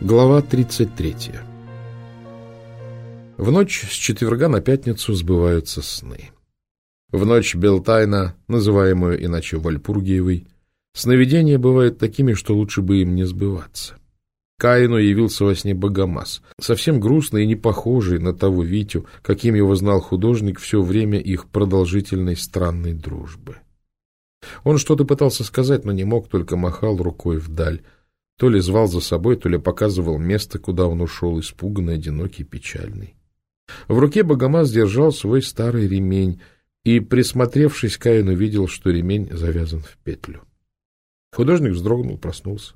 Глава 33 В ночь с четверга на пятницу сбываются сны. В ночь Белтайна, называемую иначе Вальпургиевой, сновидения бывают такими, что лучше бы им не сбываться. Каину явился во сне Богомаз, совсем грустный и не похожий на того Витю, каким его знал художник все время их продолжительной странной дружбы. Он что-то пытался сказать, но не мог, только махал рукой вдаль, то ли звал за собой, то ли показывал место, куда он ушел, испуганный, одинокий, печальный. В руке Богомаз держал свой старый ремень, и, присмотревшись, Каин увидел, что ремень завязан в петлю. Художник вздрогнул, проснулся.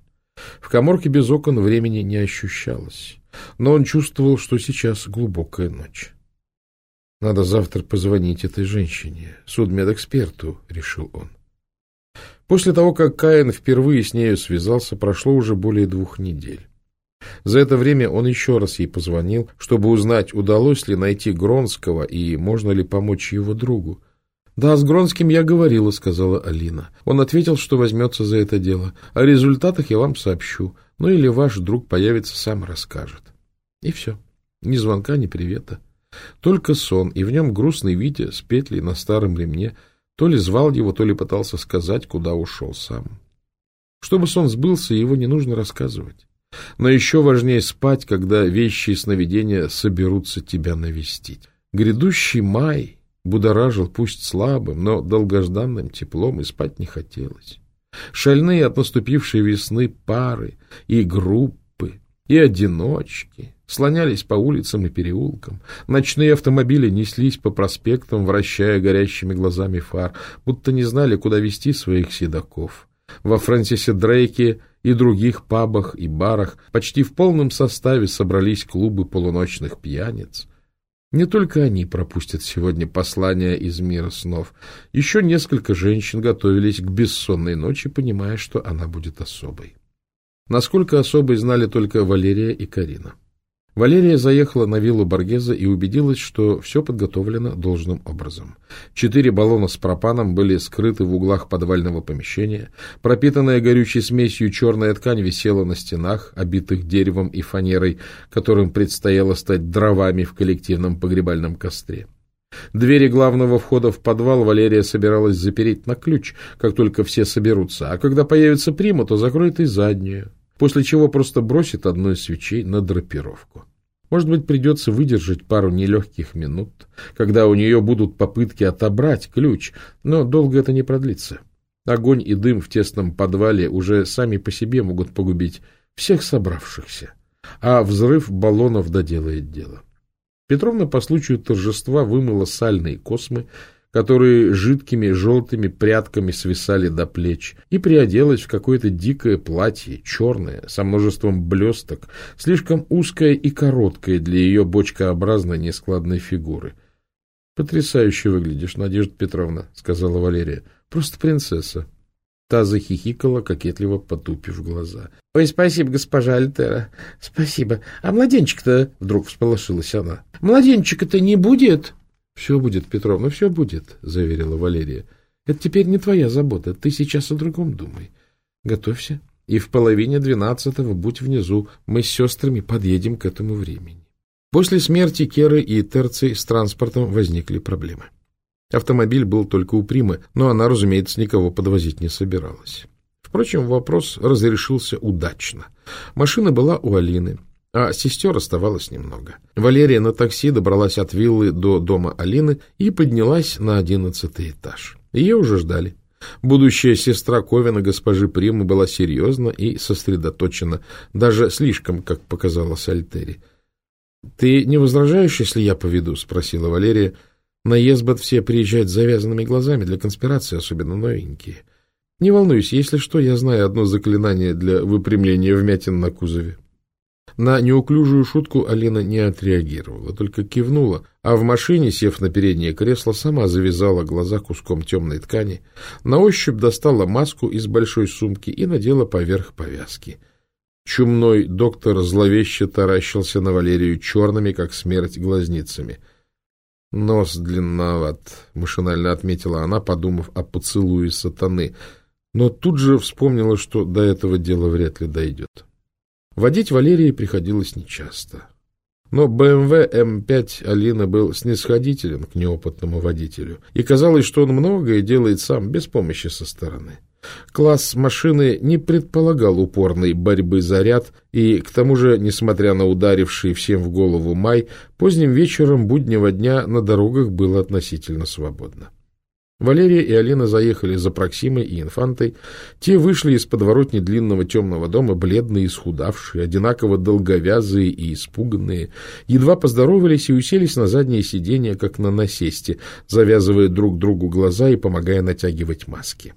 В коморке без окон времени не ощущалось, но он чувствовал, что сейчас глубокая ночь. «Надо завтра позвонить этой женщине, судмедэксперту», — решил он. После того, как Каин впервые с нею связался, прошло уже более двух недель. За это время он еще раз ей позвонил, чтобы узнать, удалось ли найти Гронского и можно ли помочь его другу. «Да, с Гронским я говорила», — сказала Алина. Он ответил, что возьмется за это дело. О результатах я вам сообщу. Ну или ваш друг появится, сам расскажет. И все. Ни звонка, ни привета. Только сон, и в нем грустный Витя с петлей на старом ремне — то ли звал его, то ли пытался сказать, куда ушел сам. Чтобы сон сбылся, его не нужно рассказывать. Но еще важнее спать, когда вещи и сновидения соберутся тебя навестить. Грядущий май будоражил пусть слабым, но долгожданным теплом, и спать не хотелось. Шальные от наступившей весны пары и группы, и одиночки, слонялись по улицам и переулкам. Ночные автомобили неслись по проспектам, вращая горящими глазами фар, будто не знали, куда вести своих седаков. Во Фрэнсисе Дрейке и других пабах и барах почти в полном составе собрались клубы полуночных пьяниц. Не только они пропустят сегодня послание из мира снов. Еще несколько женщин готовились к бессонной ночи, понимая, что она будет особой. Насколько особой знали только Валерия и Карина. Валерия заехала на виллу Боргеза и убедилась, что все подготовлено должным образом. Четыре баллона с пропаном были скрыты в углах подвального помещения, пропитанная горючей смесью черная ткань висела на стенах, обитых деревом и фанерой, которым предстояло стать дровами в коллективном погребальном костре. Двери главного входа в подвал Валерия собиралась запереть на ключ, как только все соберутся, а когда появится прима, то закроет и заднюю после чего просто бросит одну из свечей на драпировку. Может быть, придется выдержать пару нелегких минут, когда у нее будут попытки отобрать ключ, но долго это не продлится. Огонь и дым в тесном подвале уже сами по себе могут погубить всех собравшихся, а взрыв баллонов доделает дело. Петровна по случаю торжества вымыла сальные космы, которые жидкими желтыми прядками свисали до плеч, и приоделась в какое-то дикое платье, черное, со множеством блесток, слишком узкое и короткое для ее бочкообразной нескладной фигуры. — Потрясающе выглядишь, Надежда Петровна, — сказала Валерия. — Просто принцесса. Та захихикала, кокетливо потупив глаза. — Ой, спасибо, госпожа Альтера. Спасибо. А младенчик-то... — вдруг всполошилась она. — Младенчика-то не будет? — Все будет, Петровна, все будет, — заверила Валерия. — Это теперь не твоя забота, ты сейчас о другом думай. Готовься, и в половине двенадцатого будь внизу, мы с сестрами подъедем к этому времени. После смерти Керы и Терций с транспортом возникли проблемы. Автомобиль был только у Примы, но она, разумеется, никого подвозить не собиралась. Впрочем, вопрос разрешился удачно. Машина была у Алины, а сестер оставалось немного. Валерия на такси добралась от виллы до дома Алины и поднялась на одиннадцатый этаж. Ее уже ждали. Будущая сестра Ковина госпожи Примы была серьезна и сосредоточена, даже слишком, как показалось Альтери. — Ты не возражаешь, если я поведу? — спросила Валерия. — На Езбот все приезжают с завязанными глазами для конспирации, особенно новенькие. Не волнуйся, если что, я знаю одно заклинание для выпрямления вмятин на кузове. На неуклюжую шутку Алина не отреагировала, только кивнула, а в машине, сев на переднее кресло, сама завязала глаза куском темной ткани, на ощупь достала маску из большой сумки и надела поверх повязки. Чумной доктор зловеще таращился на Валерию черными, как смерть, глазницами. «Нос длинноват», — машинально отметила она, подумав о поцелуе сатаны, но тут же вспомнила, что до этого дела вряд ли дойдет. Водить Валерии приходилось нечасто. Но BMW M5 Алина был снисходителен к неопытному водителю, и казалось, что он многое делает сам, без помощи со стороны. Класс машины не предполагал упорной борьбы за ряд, и, к тому же, несмотря на ударивший всем в голову май, поздним вечером буднего дня на дорогах было относительно свободно. Валерия и Алина заехали за Проксимой и Инфантой. Те вышли из подворотни длинного темного дома, бледные, исхудавшие, одинаково долговязые и испуганные, едва поздоровались и уселись на заднее сиденье, как на насесте, завязывая друг другу глаза и помогая натягивать маски.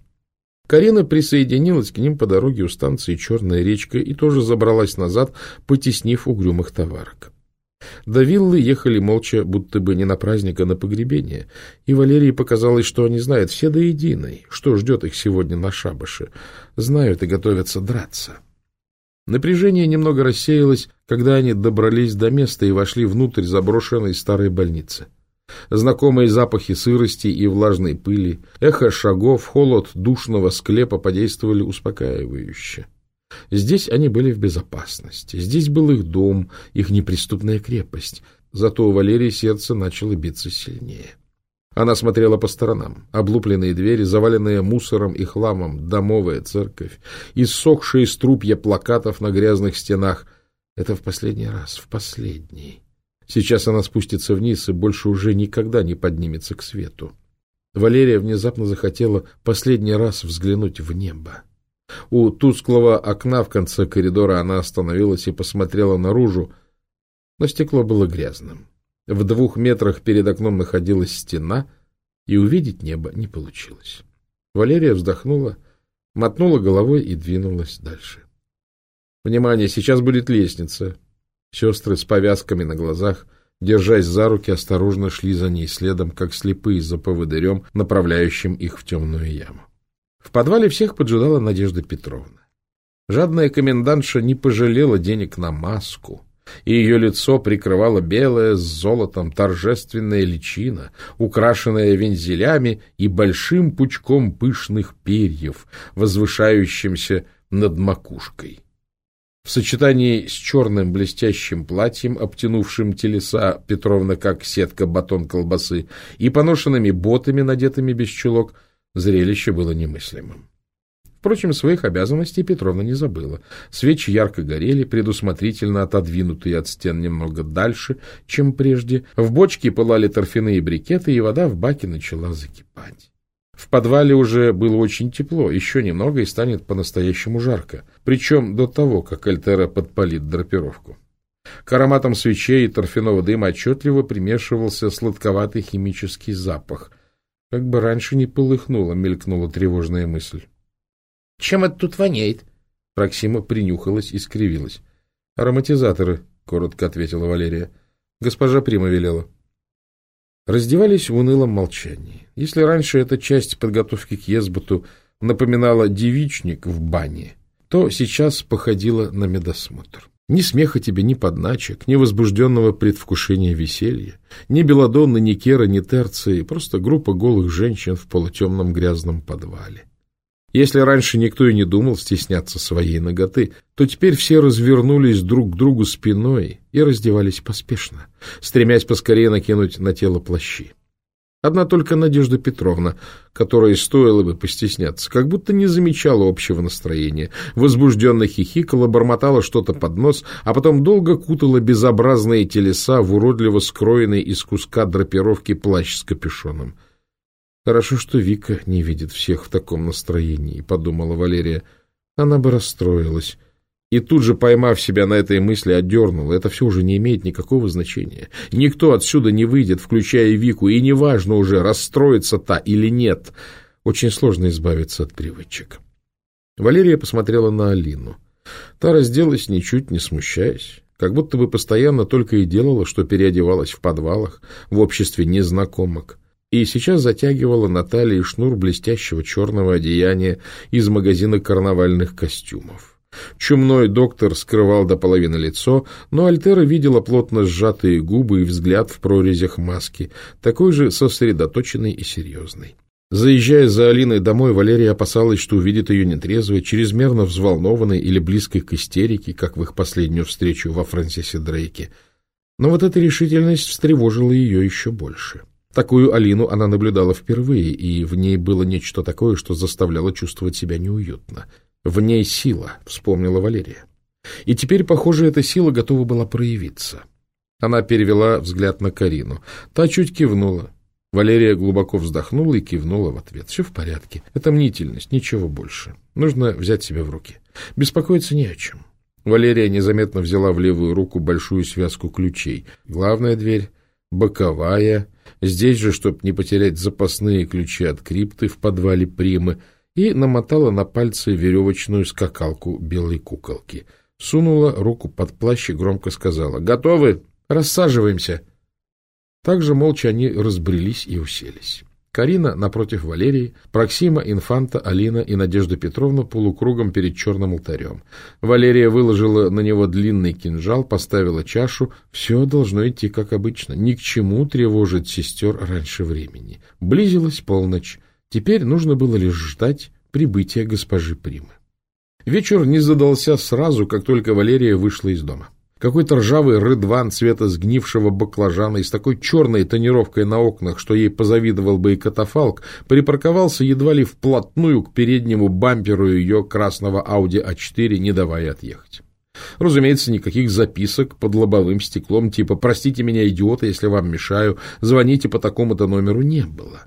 Карина присоединилась к ним по дороге у станции «Черная речка» и тоже забралась назад, потеснив угрюмых товарок. До виллы ехали молча, будто бы не на праздник, а на погребение, и Валерии показалось, что они знают все до единой, что ждет их сегодня на шабаше, знают и готовятся драться. Напряжение немного рассеялось, когда они добрались до места и вошли внутрь заброшенной старой больницы. Знакомые запахи сырости и влажной пыли, эхо шагов, холод душного склепа подействовали успокаивающе. Здесь они были в безопасности, здесь был их дом, их неприступная крепость. Зато у Валерии сердце начало биться сильнее. Она смотрела по сторонам. Облупленные двери, заваленные мусором и хламом, домовая церковь, иссохшие струпья плакатов на грязных стенах. Это в последний раз, в последний. Сейчас она спустится вниз и больше уже никогда не поднимется к свету. Валерия внезапно захотела последний раз взглянуть в небо. У тусклого окна в конце коридора она остановилась и посмотрела наружу, но стекло было грязным. В двух метрах перед окном находилась стена, и увидеть небо не получилось. Валерия вздохнула, мотнула головой и двинулась дальше. «Внимание, сейчас будет лестница. Сестры с повязками на глазах, держась за руки, осторожно шли за ней следом, как слепые за поводырем, направляющим их в темную яму. В подвале всех поджидала Надежда Петровна. Жадная комендантша не пожалела денег на маску, и ее лицо прикрывала белая с золотом торжественная личина, украшенная вензелями и большим пучком пышных перьев, возвышающимся над макушкой. В сочетании с черным блестящим платьем, обтянувшим телеса Петровна как сетка батон колбасы, и поношенными ботами, надетыми без чулок, зрелище было немыслимым. Впрочем, своих обязанностей Петровна не забыла. Свечи ярко горели, предусмотрительно отодвинутые от стен немного дальше, чем прежде. В бочке пылали торфяные брикеты, и вода в баке начала закипать. В подвале уже было очень тепло, еще немного и станет по-настоящему жарко, причем до того, как Альтера подпалит драпировку. К ароматам свечей и торфяного дыма отчетливо примешивался сладковатый химический запах. Как бы раньше не полыхнула, мелькнула тревожная мысль. — Чем это тут воняет? Проксима принюхалась и скривилась. — Ароматизаторы, — коротко ответила Валерия. Госпожа Прима велела. — Раздевались в унылом молчании. Если раньше эта часть подготовки к езботу напоминала девичник в бане, то сейчас походила на медосмотр. Ни смеха тебе, ни подначек, ни возбужденного предвкушения веселья, ни белладонны, ни кера, ни терции, просто группа голых женщин в полутемном грязном подвале. Если раньше никто и не думал стесняться своей ноготы, то теперь все развернулись друг к другу спиной и раздевались поспешно, стремясь поскорее накинуть на тело плащи. Одна только Надежда Петровна, которой стоило бы постесняться, как будто не замечала общего настроения, возбужденно хихикала, бормотала что-то под нос, а потом долго кутала безобразные телеса в уродливо скроенный из куска драпировки плащ с капюшоном. Хорошо, что Вика не видит всех в таком настроении, подумала Валерия. Она бы расстроилась. И тут же, поймав себя на этой мысли, отдернула. Это все уже не имеет никакого значения. Никто отсюда не выйдет, включая Вику, и неважно уже, расстроится та или нет. Очень сложно избавиться от привычек. Валерия посмотрела на Алину. Та разделась, ничуть не смущаясь, как будто бы постоянно только и делала, что переодевалась в подвалах, в обществе незнакомок и сейчас затягивала на талии шнур блестящего черного одеяния из магазина карнавальных костюмов. Чумной доктор скрывал до половины лицо, но Альтера видела плотно сжатые губы и взгляд в прорезях маски, такой же сосредоточенный и серьезный. Заезжая за Алиной домой, Валерия опасалась, что увидит ее нетрезвой, чрезмерно взволнованной или близкой к истерике, как в их последнюю встречу во Франсисе Дрейке. Но вот эта решительность встревожила ее еще больше. Такую Алину она наблюдала впервые, и в ней было нечто такое, что заставляло чувствовать себя неуютно. В ней сила, вспомнила Валерия. И теперь, похоже, эта сила готова была проявиться. Она перевела взгляд на Карину. Та чуть кивнула. Валерия глубоко вздохнула и кивнула в ответ. Все в порядке. Это мнительность, ничего больше. Нужно взять себя в руки. Беспокоиться не о чем. Валерия незаметно взяла в левую руку большую связку ключей. Главная дверь, боковая, здесь же, чтобы не потерять запасные ключи от крипты в подвале Примы, и намотала на пальцы веревочную скакалку белой куколки. Сунула руку под плащ и громко сказала «Готовы? Рассаживаемся!» Также молча они разбрелись и уселись. Карина напротив Валерии, Проксима, Инфанта, Алина и Надежда Петровна полукругом перед черным алтарем. Валерия выложила на него длинный кинжал, поставила чашу. Все должно идти как обычно. Ни к чему тревожить сестер раньше времени. Близилась полночь. Теперь нужно было лишь ждать прибытия госпожи Примы. Вечер не задался сразу, как только Валерия вышла из дома. Какой-то ржавый рыдван цвета сгнившего баклажана и с такой черной тонировкой на окнах, что ей позавидовал бы и катафалк, припарковался едва ли вплотную к переднему бамперу ее красного Audi A4, не давая отъехать. Разумеется, никаких записок под лобовым стеклом типа «Простите меня, идиота, если вам мешаю, звоните по такому-то номеру» не было.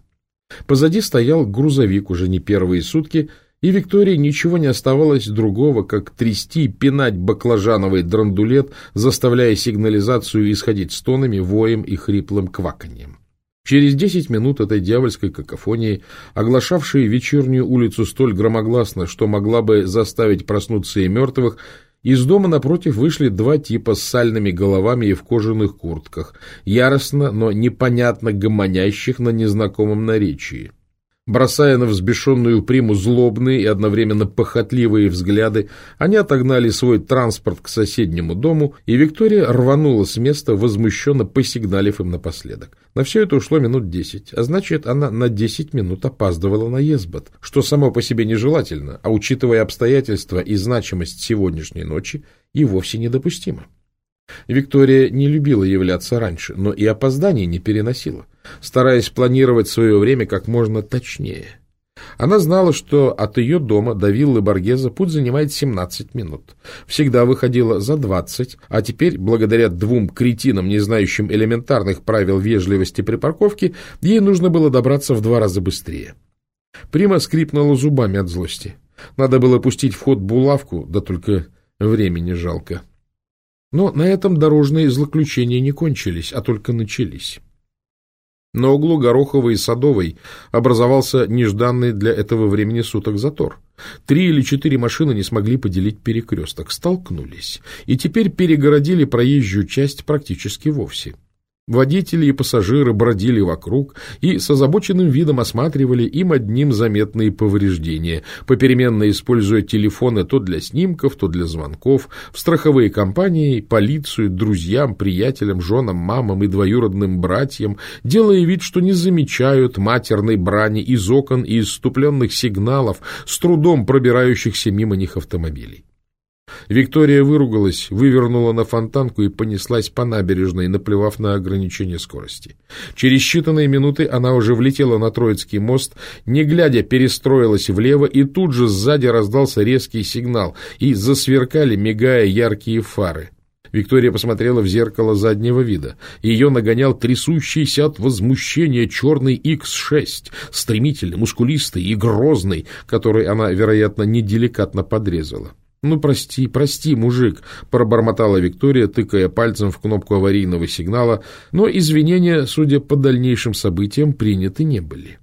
Позади стоял грузовик уже не первые сутки, и Виктории ничего не оставалось другого, как трясти и пинать баклажановый драндулет, заставляя сигнализацию исходить стонами, воем и хриплым кваканьем. Через десять минут этой дьявольской какофонии, оглашавшей вечернюю улицу столь громогласно, что могла бы заставить проснуться и мертвых, из дома напротив вышли два типа с сальными головами и в кожаных куртках, яростно, но непонятно гомонящих на незнакомом наречии. Бросая на взбешенную приму злобные и одновременно похотливые взгляды, они отогнали свой транспорт к соседнему дому, и Виктория рванула с места, возмущенно посигналив им напоследок. На все это ушло минут десять, а значит, она на десять минут опаздывала на Езбот, что само по себе нежелательно, а учитывая обстоятельства и значимость сегодняшней ночи, и вовсе недопустимо. Виктория не любила являться раньше, но и опозданий не переносила, стараясь планировать свое время как можно точнее. Она знала, что от ее дома до виллы Боргеза путь занимает 17 минут. Всегда выходила за 20, а теперь, благодаря двум кретинам, не знающим элементарных правил вежливости при парковке, ей нужно было добраться в два раза быстрее. Прима скрипнула зубами от злости. Надо было пустить в ход булавку, да только времени жалко. Но на этом дорожные злоключения не кончились, а только начались. На углу Гороховой и Садовой образовался нежданный для этого времени суток затор. Три или четыре машины не смогли поделить перекресток, столкнулись, и теперь перегородили проезжую часть практически вовсе. Водители и пассажиры бродили вокруг и с озабоченным видом осматривали им одним заметные повреждения, попеременно используя телефоны то для снимков, то для звонков, в страховые компании, полицию, друзьям, приятелям, женам, мамам и двоюродным братьям, делая вид, что не замечают матерной брани из окон и иступленных сигналов, с трудом пробирающихся мимо них автомобилей. Виктория выругалась, вывернула на фонтанку и понеслась по набережной, наплевав на ограничение скорости. Через считанные минуты она уже влетела на Троицкий мост, не глядя перестроилась влево, и тут же сзади раздался резкий сигнал, и засверкали, мигая, яркие фары. Виктория посмотрела в зеркало заднего вида. Ее нагонял трясущийся от возмущения черный X6, стремительный, мускулистый и грозный, который она, вероятно, неделикатно подрезала. «Ну, прости, прости, мужик», — пробормотала Виктория, тыкая пальцем в кнопку аварийного сигнала, но извинения, судя по дальнейшим событиям, приняты не были.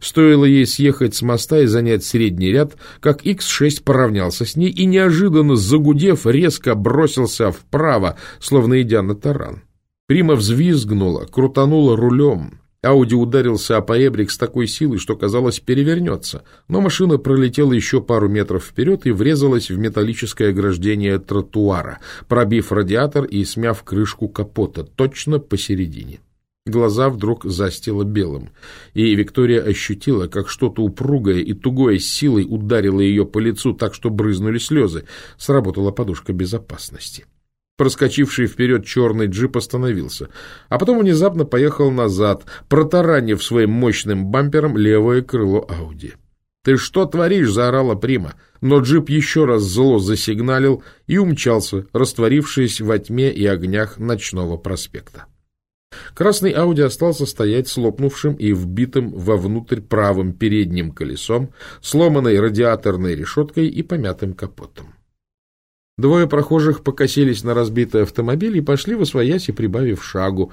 Стоило ей съехать с моста и занять средний ряд, как X6 поравнялся с ней и, неожиданно загудев, резко бросился вправо, словно идя на таран. Прима взвизгнула, крутанула рулем, Ауди ударился о поэбрик с такой силой, что, казалось, перевернется, но машина пролетела еще пару метров вперед и врезалась в металлическое ограждение тротуара, пробив радиатор и смяв крышку капота точно посередине. Глаза вдруг застило белым, и Виктория ощутила, как что-то упругое и тугое силой ударило ее по лицу так, что брызнули слезы. Сработала подушка безопасности. Проскочивший вперед черный джип остановился, а потом внезапно поехал назад, протаранив своим мощным бампером левое крыло Ауди. «Ты что творишь?» — заорала Прима. Но джип еще раз зло засигналил и умчался, растворившись во тьме и огнях ночного проспекта. Красный Ауди остался стоять слопнувшим и вбитым вовнутрь правым передним колесом, сломанной радиаторной решеткой и помятым капотом. Двое прохожих покосились на разбитый автомобиль и пошли во свояси, прибавив шагу.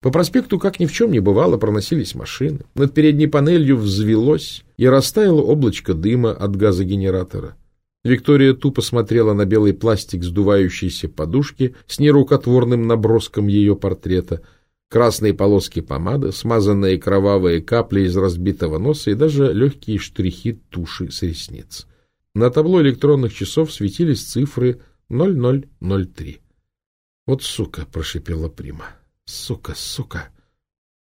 По проспекту, как ни в чем не бывало, проносились машины. Над передней панелью взвелось и растаяло облачко дыма от газогенератора. Виктория тупо смотрела на белый пластик сдувающейся подушки с нерукотворным наброском ее портрета — красные полоски помады, смазанные кровавые капли из разбитого носа и даже легкие штрихи туши с ресниц. На табло электронных часов светились цифры 0003. «Вот сука!» — прошипела Прима. «Сука, сука!»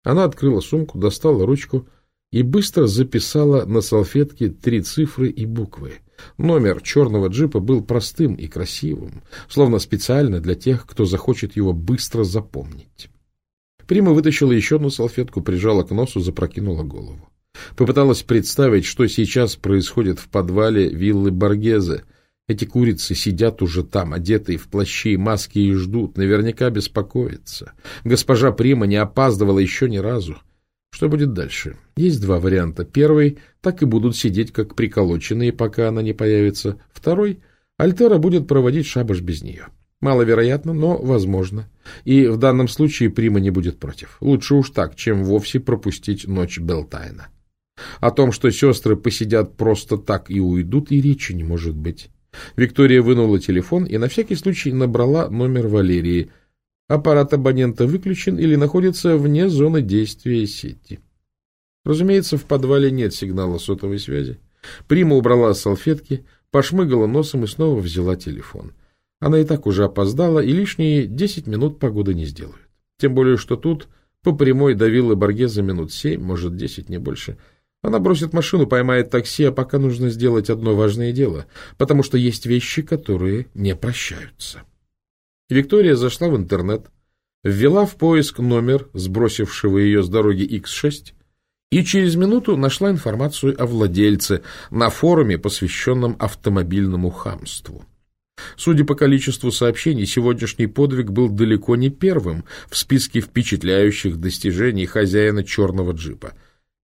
Она открыла сумку, достала ручку и быстро записала на салфетке три цифры и буквы. Номер черного джипа был простым и красивым, словно специально для тех, кто захочет его быстро запомнить. Прима вытащила еще одну салфетку, прижала к носу, запрокинула голову. Попыталась представить, что сейчас происходит в подвале виллы Боргезе. Эти курицы сидят уже там, одетые в плащи и маски, и ждут, наверняка беспокоятся. Госпожа Прима не опаздывала еще ни разу. Что будет дальше? Есть два варианта. Первый — так и будут сидеть, как приколоченные, пока она не появится. Второй — Альтера будет проводить шабаш без нее. — Маловероятно, но возможно. И в данном случае Прима не будет против. Лучше уж так, чем вовсе пропустить ночь Белтайна. О том, что сестры посидят просто так и уйдут, и речи не может быть. Виктория вынула телефон и на всякий случай набрала номер Валерии. Аппарат абонента выключен или находится вне зоны действия сети. Разумеется, в подвале нет сигнала сотовой связи. Прима убрала салфетки, пошмыгала носом и снова взяла телефон. Она и так уже опоздала, и лишние десять минут погоды не сделают. Тем более, что тут по прямой до виллы Боргеза минут семь, может, десять, не больше. Она бросит машину, поймает такси, а пока нужно сделать одно важное дело, потому что есть вещи, которые не прощаются. Виктория зашла в интернет, ввела в поиск номер, сбросившего ее с дороги X6, и через минуту нашла информацию о владельце на форуме, посвященном автомобильному хамству. Судя по количеству сообщений, сегодняшний подвиг был далеко не первым в списке впечатляющих достижений хозяина черного джипа.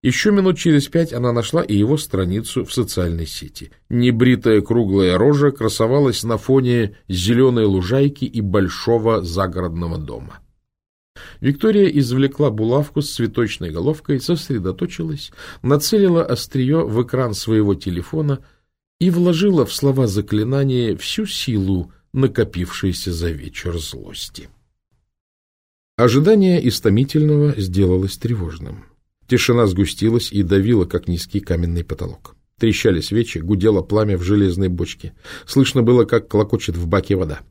Еще минут через пять она нашла и его страницу в социальной сети. Небритая круглая рожа красовалась на фоне зеленой лужайки и большого загородного дома. Виктория извлекла булавку с цветочной головкой, сосредоточилась, нацелила острие в экран своего телефона — и вложила в слова заклинания всю силу, накопившейся за вечер злости. Ожидание истомительного сделалось тревожным. Тишина сгустилась и давила, как низкий каменный потолок. Трещали свечи, гудело пламя в железной бочке. Слышно было, как клокочет в баке вода.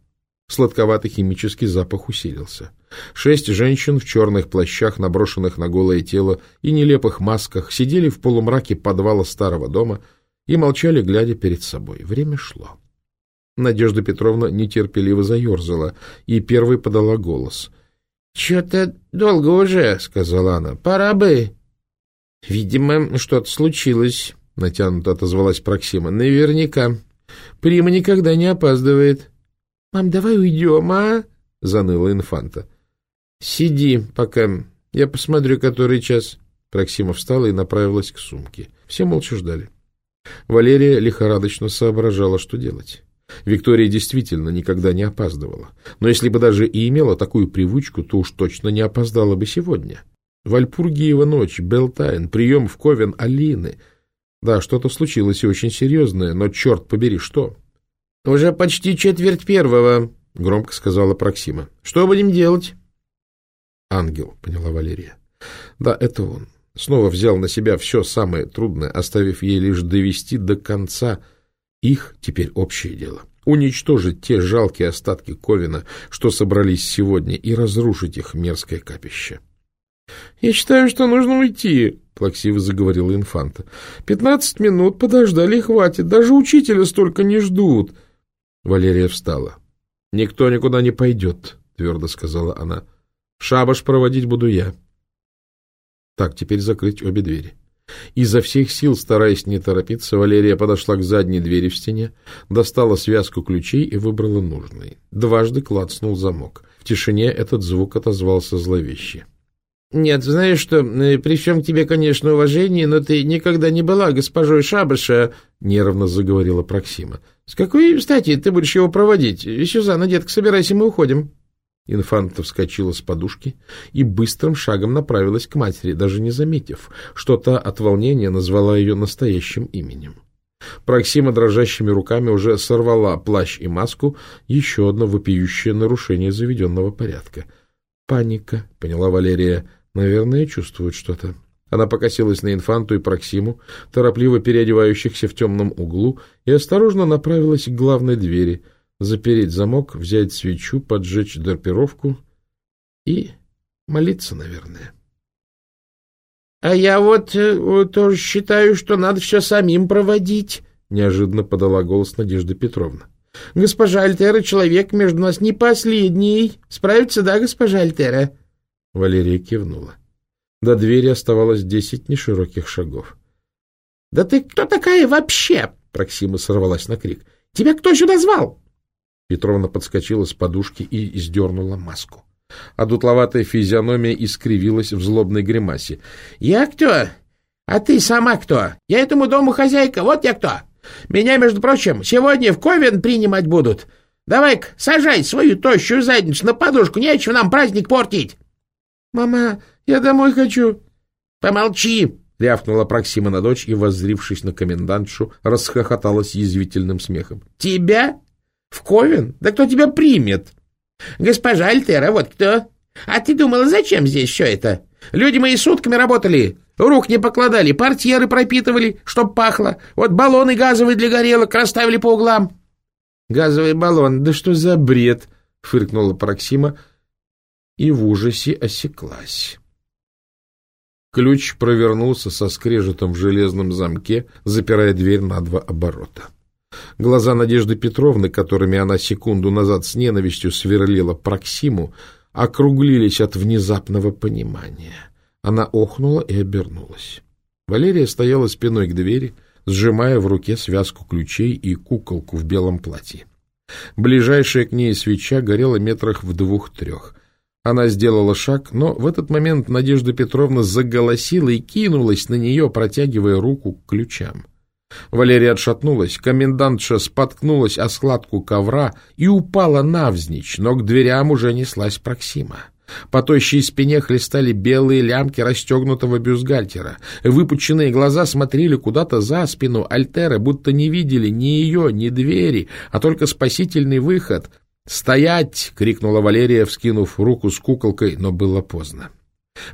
Сладковатый химический запах усилился. Шесть женщин в черных плащах, наброшенных на голое тело, и нелепых масках сидели в полумраке подвала старого дома, и молчали, глядя перед собой. Время шло. Надежда Петровна нетерпеливо заерзала и первой подала голос. — Че-то долго уже, — сказала она. — Пора бы. — Видимо, что-то случилось, — натянуто отозвалась Проксима. — Наверняка. Прима никогда не опаздывает. — Мам, давай уйдем, а? — заныла инфанта. — Сиди пока. Я посмотрю, который час. Проксима встала и направилась к сумке. Все молча ждали. Валерия лихорадочно соображала, что делать. Виктория действительно никогда не опаздывала. Но если бы даже и имела такую привычку, то уж точно не опоздала бы сегодня. Вальпургиева ночь, Белтайн, прием в Ковен Алины. Да, что-то случилось и очень серьезное, но черт побери, что? — Уже почти четверть первого, — громко сказала Проксима. — Что будем делать? — Ангел, — поняла Валерия. — Да, это он снова взял на себя все самое трудное, оставив ей лишь довести до конца их теперь общее дело. Уничтожить те жалкие остатки Ковина, что собрались сегодня, и разрушить их мерзкое капище. — Я считаю, что нужно уйти, — плаксиво заговорила инфанта. — Пятнадцать минут подождали, хватит. Даже учителя столько не ждут. Валерия встала. — Никто никуда не пойдет, — твердо сказала она. — Шабаш проводить буду я. Так, теперь закрыть обе двери. Изо всех сил, стараясь не торопиться, Валерия подошла к задней двери в стене, достала связку ключей и выбрала нужный. Дважды клацнул замок. В тишине этот звук отозвался зловеще. — Нет, знаешь что, э, при всем тебе, конечно, уважение, но ты никогда не была госпожой Шабаша, — нервно заговорила Проксима. — С какой стати ты будешь его проводить? Сюзанна, детка, собирайся, мы уходим. Инфанта вскочила с подушки и быстрым шагом направилась к матери, даже не заметив, что та от волнения назвала ее настоящим именем. Проксима дрожащими руками уже сорвала плащ и маску, еще одно вопиющее нарушение заведенного порядка. «Паника», — поняла Валерия, — «наверное, чувствует что-то». Она покосилась на инфанту и Проксиму, торопливо переодевающихся в темном углу, и осторожно направилась к главной двери — запереть замок, взять свечу, поджечь драпировку и молиться, наверное. — А я вот, э, вот тоже считаю, что надо все самим проводить, — неожиданно подала голос Надежда Петровна. — Госпожа Альтера, человек между нас не последний. Справится, да, госпожа Альтера? Валерия кивнула. До двери оставалось десять нешироких шагов. — Да ты кто такая вообще? — Проксима сорвалась на крик. — Тебя кто сюда звал? Петровна подскочила с подушки и сдернула маску. А дутловатая физиономия искривилась в злобной гримасе. — Я кто? А ты сама кто? Я этому дому хозяйка, вот я кто. Меня, между прочим, сегодня в Ковен принимать будут. Давай-ка, сажай свою тощую задницу на подушку, нечего нам праздник портить. — Мама, я домой хочу. — Помолчи, — рявкнула Проксима на дочь и, воззрившись на комендантшу, расхохоталась язвительным смехом. — Тебя? В Ковен? Да кто тебя примет? Госпожа Альтера, вот кто. А ты думала, зачем здесь все это? Люди мои сутками работали, рук не покладали, портьеры пропитывали, чтоб пахло. Вот баллоны газовые для горелок расставили по углам. Газовый баллон, да что за бред? Фыркнула Проксима и в ужасе осеклась. Ключ провернулся со скрежетом в железном замке, запирая дверь на два оборота. Глаза Надежды Петровны, которыми она секунду назад с ненавистью сверлила Проксиму, округлились от внезапного понимания. Она охнула и обернулась. Валерия стояла спиной к двери, сжимая в руке связку ключей и куколку в белом платье. Ближайшая к ней свеча горела метрах в двух-трех. Она сделала шаг, но в этот момент Надежда Петровна заголосила и кинулась на нее, протягивая руку к ключам. Валерия отшатнулась, комендантша споткнулась о складку ковра и упала навзничь, но к дверям уже неслась Проксима. По тощей спине хлестали белые лямки расстегнутого бюстгальтера. Выпученные глаза смотрели куда-то за спину Альтеры, будто не видели ни ее, ни двери, а только спасительный выход. «Стоять!» — крикнула Валерия, вскинув руку с куколкой, но было поздно.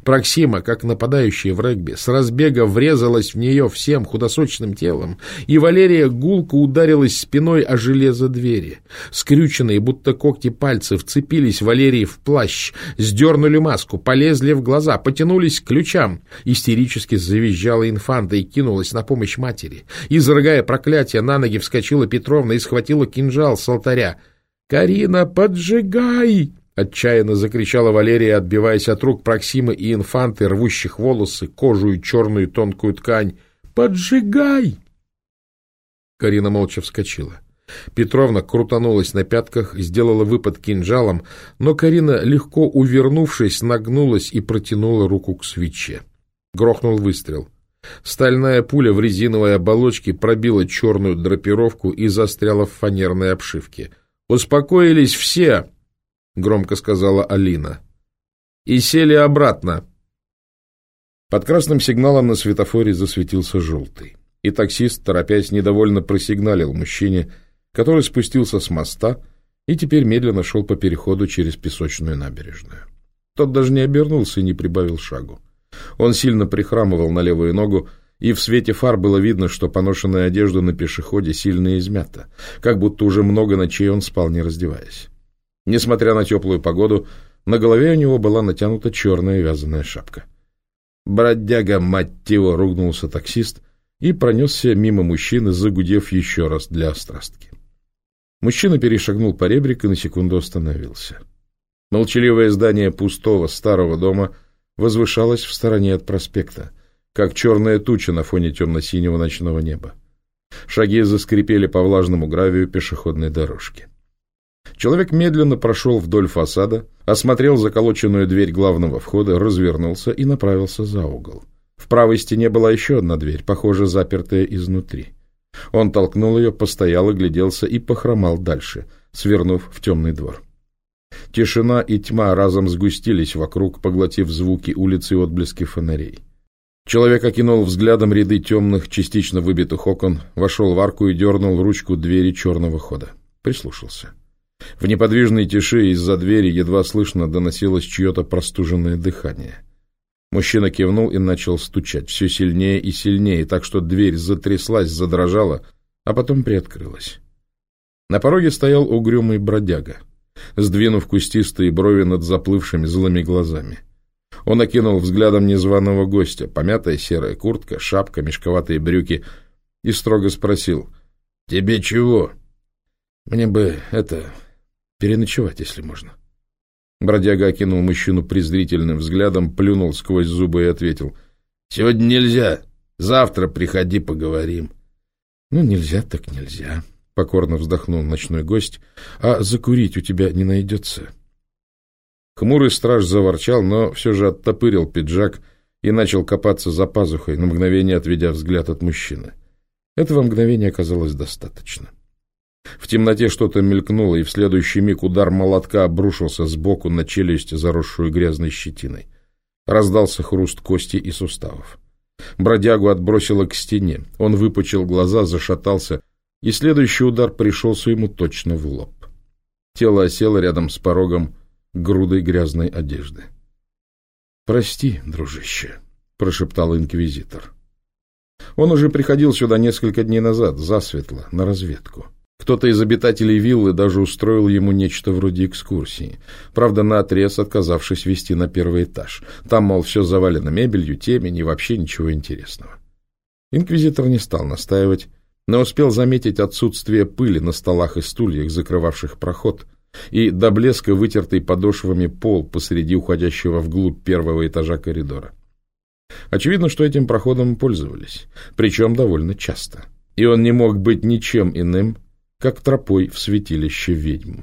Проксима, как нападающая в регби, с разбега врезалась в нее всем худосочным телом, и Валерия гулко ударилась спиной о железо двери. Скрюченные, будто когти пальцы, вцепились Валерии в плащ, сдернули маску, полезли в глаза, потянулись к ключам. Истерически завизжала инфанта и кинулась на помощь матери. Изрыгая проклятие, на ноги вскочила Петровна и схватила кинжал с алтаря. «Карина, поджигай!» Отчаянно закричала Валерия, отбиваясь от рук Проксимы и инфанты, рвущих волосы, кожу и черную тонкую ткань. «Поджигай!» Карина молча вскочила. Петровна крутанулась на пятках, сделала выпад кинжалом, но Карина, легко увернувшись, нагнулась и протянула руку к свече. Грохнул выстрел. Стальная пуля в резиновой оболочке пробила черную драпировку и застряла в фанерной обшивке. «Успокоились все!» — громко сказала Алина. «И сели обратно». Под красным сигналом на светофоре засветился желтый, и таксист, торопясь, недовольно просигналил мужчине, который спустился с моста и теперь медленно шел по переходу через песочную набережную. Тот даже не обернулся и не прибавил шагу. Он сильно прихрамывал на левую ногу, и в свете фар было видно, что поношенная одежда на пешеходе сильно измята, как будто уже много ночей он спал, не раздеваясь. Несмотря на теплую погоду, На голове у него была натянута черная вязаная шапка. «Бродяга, мать его!» — ругнулся таксист и пронесся мимо мужчины, загудев еще раз для острастки. Мужчина перешагнул по ребрик и на секунду остановился. Молчаливое здание пустого старого дома возвышалось в стороне от проспекта, как черная туча на фоне темно-синего ночного неба. Шаги заскрипели по влажному гравию пешеходной дорожки. Человек медленно прошел вдоль фасада, осмотрел заколоченную дверь главного входа, развернулся и направился за угол. В правой стене была еще одна дверь, похоже, запертая изнутри. Он толкнул ее, постоял, огляделся и похромал дальше, свернув в темный двор. Тишина и тьма разом сгустились вокруг, поглотив звуки улицы и отблески фонарей. Человек окинул взглядом ряды темных, частично выбитых окон, вошел в арку и дернул ручку двери черного хода. Прислушался. В неподвижной тиши из-за двери едва слышно доносилось чье-то простуженное дыхание. Мужчина кивнул и начал стучать все сильнее и сильнее, так что дверь затряслась, задрожала, а потом приоткрылась. На пороге стоял угрюмый бродяга, сдвинув кустистые брови над заплывшими злыми глазами. Он окинул взглядом незваного гостя, помятая серая куртка, шапка, мешковатые брюки, и строго спросил, «Тебе чего?» «Мне бы это... переночевать, если можно». Бродяга окинул мужчину презрительным взглядом, плюнул сквозь зубы и ответил, «Сегодня нельзя, завтра приходи, поговорим». «Ну, нельзя так нельзя», — покорно вздохнул ночной гость, «а закурить у тебя не найдется». Хмурый страж заворчал, но все же оттопырил пиджак и начал копаться за пазухой, на мгновение отведя взгляд от мужчины. Этого мгновения оказалось достаточно. В темноте что-то мелькнуло, и в следующий миг удар молотка обрушился сбоку на челюсть, заросшую грязной щетиной. Раздался хруст кости и суставов. Бродягу отбросило к стене. Он выпучил глаза, зашатался, и следующий удар пришелся ему точно в лоб. Тело осело рядом с порогом, грудой грязной одежды. «Прости, дружище», — прошептал инквизитор. Он уже приходил сюда несколько дней назад, засветло, на разведку. Кто-то из обитателей виллы даже устроил ему нечто вроде экскурсии. Правда, наотрез отказавшись вести на первый этаж. Там, мол, все завалено мебелью, темень и вообще ничего интересного. Инквизитор не стал настаивать, но успел заметить отсутствие пыли на столах и стульях, закрывавших проход, и до блеска вытертый подошвами пол посреди уходящего вглубь первого этажа коридора. Очевидно, что этим проходом пользовались, причем довольно часто. И он не мог быть ничем иным, как тропой в святилище ведьм.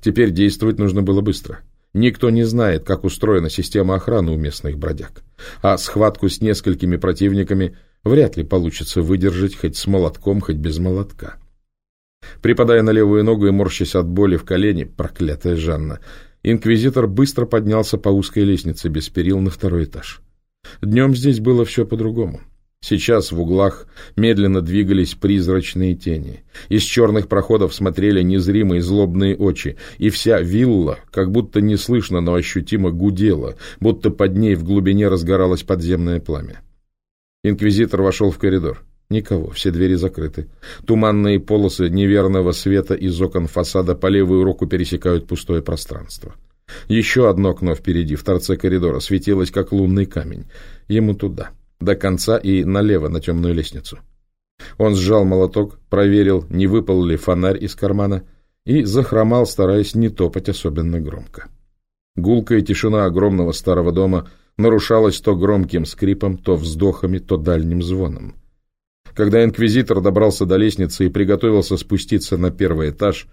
Теперь действовать нужно было быстро. Никто не знает, как устроена система охраны у местных бродяг, а схватку с несколькими противниками вряд ли получится выдержать хоть с молотком, хоть без молотка. Припадая на левую ногу и морщась от боли в колене, проклятая Жанна, инквизитор быстро поднялся по узкой лестнице без перил на второй этаж. Днем здесь было все по-другому. Сейчас в углах медленно двигались призрачные тени. Из черных проходов смотрели незримые злобные очи, и вся вилла, как будто неслышно, но ощутимо гудела, будто под ней в глубине разгоралось подземное пламя. Инквизитор вошел в коридор. Никого, все двери закрыты. Туманные полосы неверного света из окон фасада по левую руку пересекают пустое пространство. Еще одно окно впереди, в торце коридора, светилось, как лунный камень. Ему туда, до конца и налево на темную лестницу. Он сжал молоток, проверил, не выпал ли фонарь из кармана, и захромал, стараясь не топать особенно громко. Гулкая тишина огромного старого дома нарушалась то громким скрипом, то вздохами, то дальним звоном. Когда инквизитор добрался до лестницы и приготовился спуститься на первый этаж,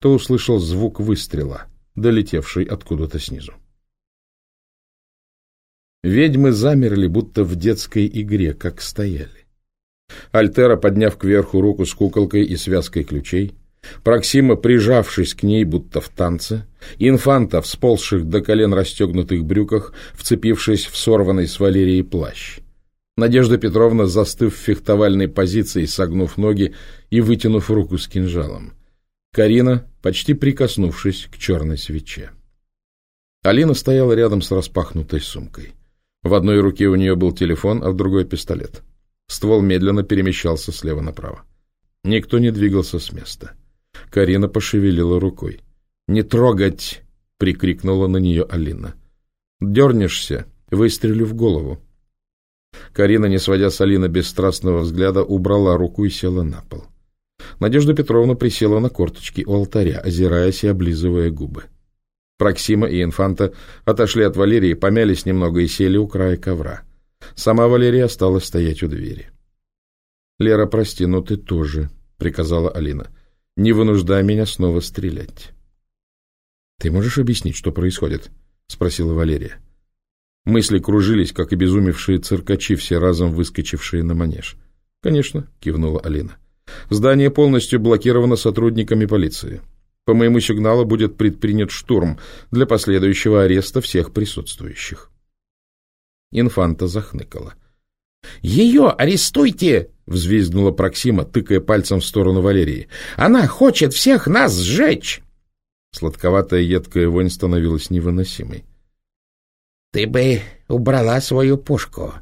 то услышал звук выстрела, долетевший откуда-то снизу. Ведьмы замерли, будто в детской игре, как стояли. Альтера, подняв кверху руку с куколкой и связкой ключей, Проксима, прижавшись к ней, будто в танце, инфанта, всползших до колен расстегнутых брюках, вцепившись в сорванный с Валерией плащ. Надежда Петровна, застыв в фехтовальной позиции, согнув ноги и вытянув руку с кинжалом. Карина, почти прикоснувшись к черной свече. Алина стояла рядом с распахнутой сумкой. В одной руке у нее был телефон, а в другой — пистолет. Ствол медленно перемещался слева направо. Никто не двигался с места. Карина пошевелила рукой. «Не трогать!» — прикрикнула на нее Алина. «Дернешься, выстрелю в голову». Карина, не сводя с Алины бесстрастного взгляда, убрала руку и села на пол. Надежда Петровна присела на корточки у алтаря, озираясь и облизывая губы. Проксима и Инфанта отошли от Валерии, помялись немного и сели у края ковра. Сама Валерия осталась стоять у двери. — Лера, прости, но ты тоже, — приказала Алина. — Не вынуждай меня снова стрелять. — Ты можешь объяснить, что происходит? — спросила Валерия. Мысли кружились, как обезумевшие циркачи, все разом выскочившие на манеж. — Конечно, — кивнула Алина. — Здание полностью блокировано сотрудниками полиции. По моему сигналу будет предпринят штурм для последующего ареста всех присутствующих. Инфанта захныкала. — Ее арестуйте! — взвизгнула Проксима, тыкая пальцем в сторону Валерии. — Она хочет всех нас сжечь! Сладковатая едкая вонь становилась невыносимой. — Ты бы убрала свою пушку,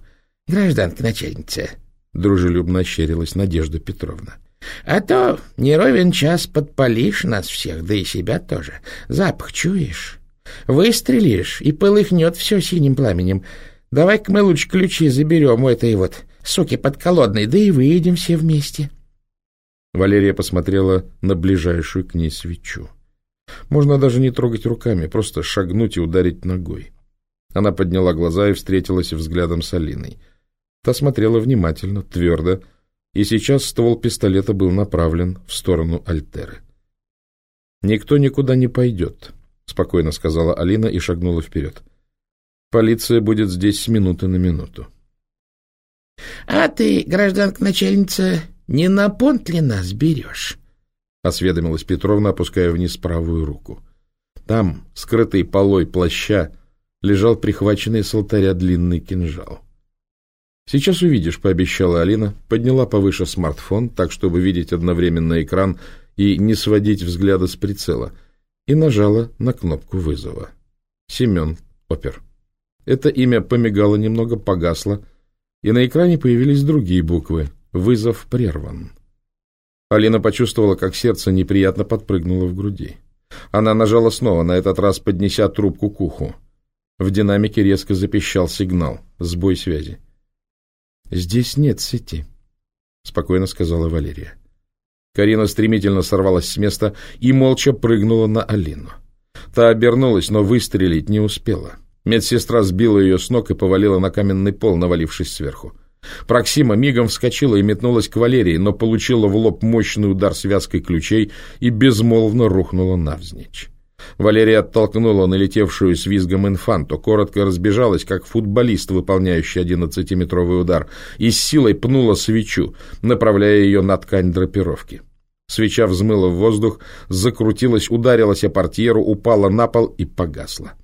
гражданка начальница, — дружелюбно ощерилась Надежда Петровна. — А то не ровен час подпалишь нас всех, да и себя тоже. Запах чуешь? Выстрелишь, и полыхнет все синим пламенем. Давай-ка мы лучше ключи заберем у этой вот суки подколодной, да и выедем все вместе. Валерия посмотрела на ближайшую к ней свечу. Можно даже не трогать руками, просто шагнуть и ударить ногой. Она подняла глаза и встретилась взглядом с Алиной. Та смотрела внимательно, твердо, и сейчас ствол пистолета был направлен в сторону Альтеры. «Никто никуда не пойдет», — спокойно сказала Алина и шагнула вперед. «Полиция будет здесь с минуты на минуту». «А ты, гражданка-начальница, не на понт ли нас берешь?» — осведомилась Петровна, опуская вниз правую руку. Там, скрытый полой плаща, лежал прихваченный с алтаря длинный кинжал. «Сейчас увидишь», — пообещала Алина, подняла повыше смартфон, так, чтобы видеть одновременно экран и не сводить взгляда с прицела, и нажала на кнопку вызова. «Семен, опер». Это имя помигало немного, погасло, и на экране появились другие буквы «Вызов прерван». Алина почувствовала, как сердце неприятно подпрыгнуло в груди. Она нажала снова, на этот раз поднеся трубку к уху. В динамике резко запищал сигнал. Сбой связи. «Здесь нет сети», — спокойно сказала Валерия. Карина стремительно сорвалась с места и молча прыгнула на Алину. Та обернулась, но выстрелить не успела. Медсестра сбила ее с ног и повалила на каменный пол, навалившись сверху. Проксима мигом вскочила и метнулась к Валерии, но получила в лоб мощный удар связкой ключей и безмолвно рухнула навзничь. Валерия оттолкнула налетевшую с визгом инфанту, коротко разбежалась, как футболист, выполняющий одиннадцатиметровый удар, и с силой пнула свечу, направляя ее на ткань драпировки. Свеча взмыла в воздух, закрутилась, ударилась о портьеру, упала на пол и погасла.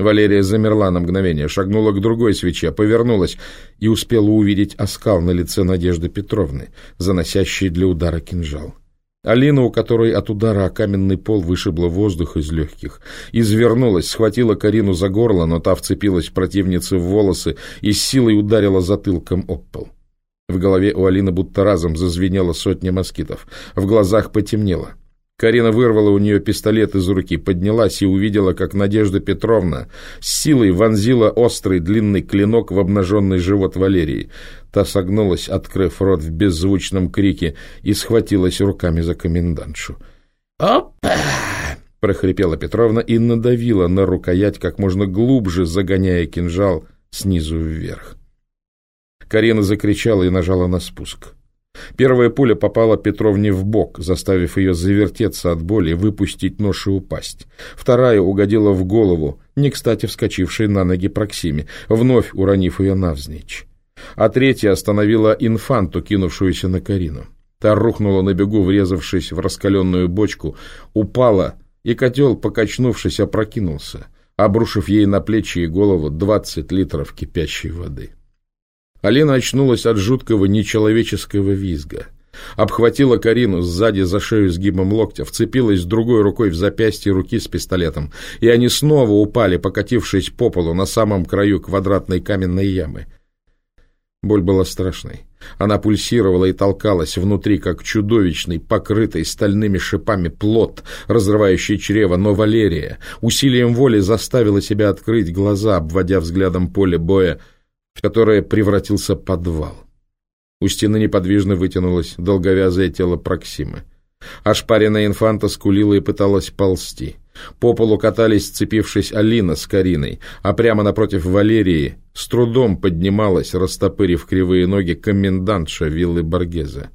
Валерия замерла на мгновение, шагнула к другой свече, повернулась и успела увидеть оскал на лице Надежды Петровны, заносящей для удара кинжал. Алина, у которой от удара о каменный пол вышибло воздух из легких, извернулась, схватила Карину за горло, но та вцепилась противнице в волосы и с силой ударила затылком об пол. В голове у Алины будто разом зазвенело сотня москитов, в глазах потемнело. Карина вырвала у нее пистолет из руки, поднялась и увидела, как Надежда Петровна с силой вонзила острый длинный клинок в обнаженный живот Валерии. Та согнулась, открыв рот в беззвучном крике, и схватилась руками за комендантшу. «Опа!» — прохрипела Петровна и надавила на рукоять как можно глубже, загоняя кинжал снизу вверх. Карина закричала и нажала на спуск. Первая пуля попала Петровне в бок, заставив ее завертеться от боли, выпустить нож и упасть. Вторая угодила в голову, не кстати вскочившей на ноги Проксиме, вновь уронив ее навзничь. А третья остановила инфанту, кинувшуюся на Карину. Та рухнула на бегу, врезавшись в раскаленную бочку, упала, и котел, покачнувшись, опрокинулся, обрушив ей на плечи и голову двадцать литров кипящей воды. Алина очнулась от жуткого нечеловеческого визга. Обхватила Карину сзади за шею сгибом локтя, вцепилась другой рукой в запястье руки с пистолетом, и они снова упали, покатившись по полу на самом краю квадратной каменной ямы. Боль была страшной. Она пульсировала и толкалась внутри, как чудовищный, покрытый стальными шипами плод, разрывающий чрево, но Валерия усилием воли заставила себя открыть глаза, обводя взглядом поле боя, которое превратился подвал. У стены неподвижно вытянулось долговязое тело Проксимы. Ошпаренная инфанта скулила и пыталась ползти. По полу катались, сцепившись, Алина с Кариной, а прямо напротив Валерии с трудом поднималась, растопырив кривые ноги, комендантша виллы Боргезе.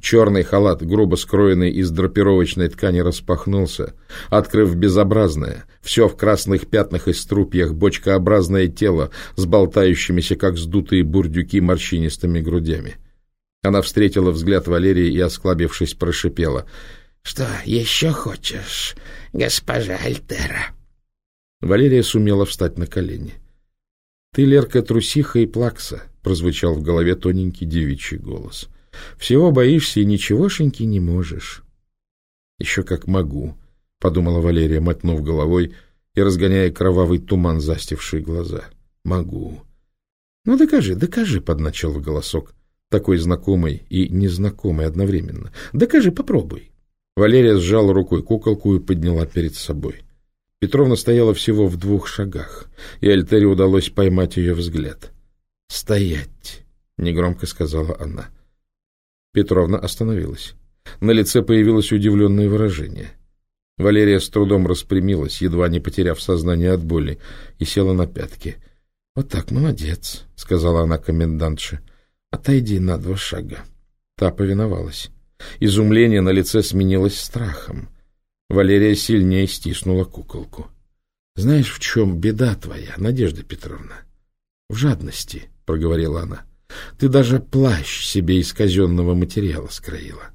Черный халат, грубо скроенный из драпировочной ткани, распахнулся, открыв безобразное, все в красных пятнах и струпьях, бочкообразное тело с болтающимися, как сдутые бурдюки, морщинистыми грудями. Она встретила взгляд Валерии и, осклабившись, прошипела. — Что еще хочешь, госпожа Альтера? Валерия сумела встать на колени. — Ты, Лерка, трусиха и плакса, — прозвучал в голове тоненький девичий голос. — Всего боишься и ничегошеньки не можешь. — Еще как могу, — подумала Валерия, мотнув головой и разгоняя кровавый туман, застивший глаза. — Могу. — Ну, докажи, докажи, — подначал голосок, такой знакомый и незнакомый одновременно. — Докажи, попробуй. Валерия сжала рукой куколку и подняла перед собой. — Петровна стояла всего в двух шагах, и Альтере удалось поймать ее взгляд. «Стоять!» — негромко сказала она. Петровна остановилась. На лице появилось удивленное выражение. Валерия с трудом распрямилась, едва не потеряв сознание от боли, и села на пятки. — Вот так, молодец, — сказала она комендантше. — Отойди на два шага. Та повиновалась. Изумление на лице сменилось страхом. Валерия сильнее стиснула куколку. — Знаешь, в чем беда твоя, Надежда Петровна? — В жадности, — проговорила она. — Ты даже плащ себе из казенного материала скроила.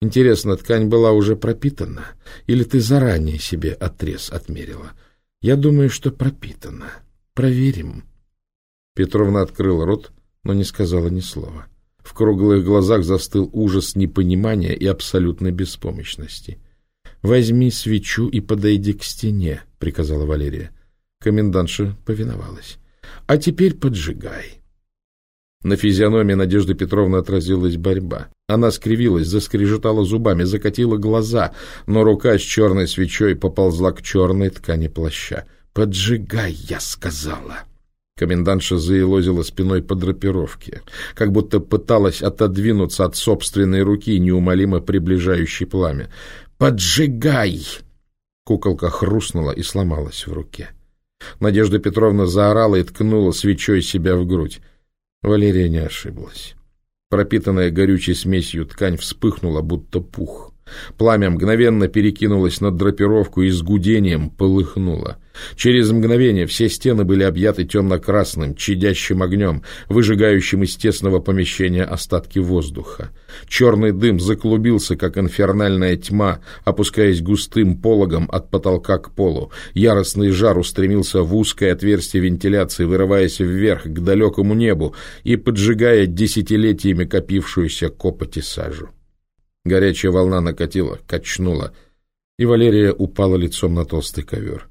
Интересно, ткань была уже пропитана, или ты заранее себе отрез отмерила? Я думаю, что пропитана. Проверим. Петровна открыла рот, но не сказала ни слова. В круглых глазах застыл ужас непонимания и абсолютной беспомощности. «Возьми свечу и подойди к стене», — приказала Валерия. Комендантша повиновалась. «А теперь поджигай». На физиономии Надежды Петровны отразилась борьба. Она скривилась, заскрежетала зубами, закатила глаза, но рука с черной свечой поползла к черной ткани плаща. «Поджигай, я сказала!» Комендантша заелозила спиной по драпировке, как будто пыталась отодвинуться от собственной руки, неумолимо приближающей пламя. «Поджигай!» Куколка хрустнула и сломалась в руке. Надежда Петровна заорала и ткнула свечой себя в грудь. Валерия не ошиблась. Пропитанная горючей смесью ткань вспыхнула, будто пух. Пламя мгновенно перекинулось над драпировку и с гудением полыхнуло. Через мгновение все стены были объяты темно-красным, чадящим огнем, выжигающим из тесного помещения остатки воздуха. Черный дым заклубился, как инфернальная тьма, опускаясь густым пологом от потолка к полу. Яростный жар устремился в узкое отверстие вентиляции, вырываясь вверх к далекому небу и поджигая десятилетиями копившуюся копоть и сажу. Горячая волна накатила, качнула, и Валерия упала лицом на толстый ковер.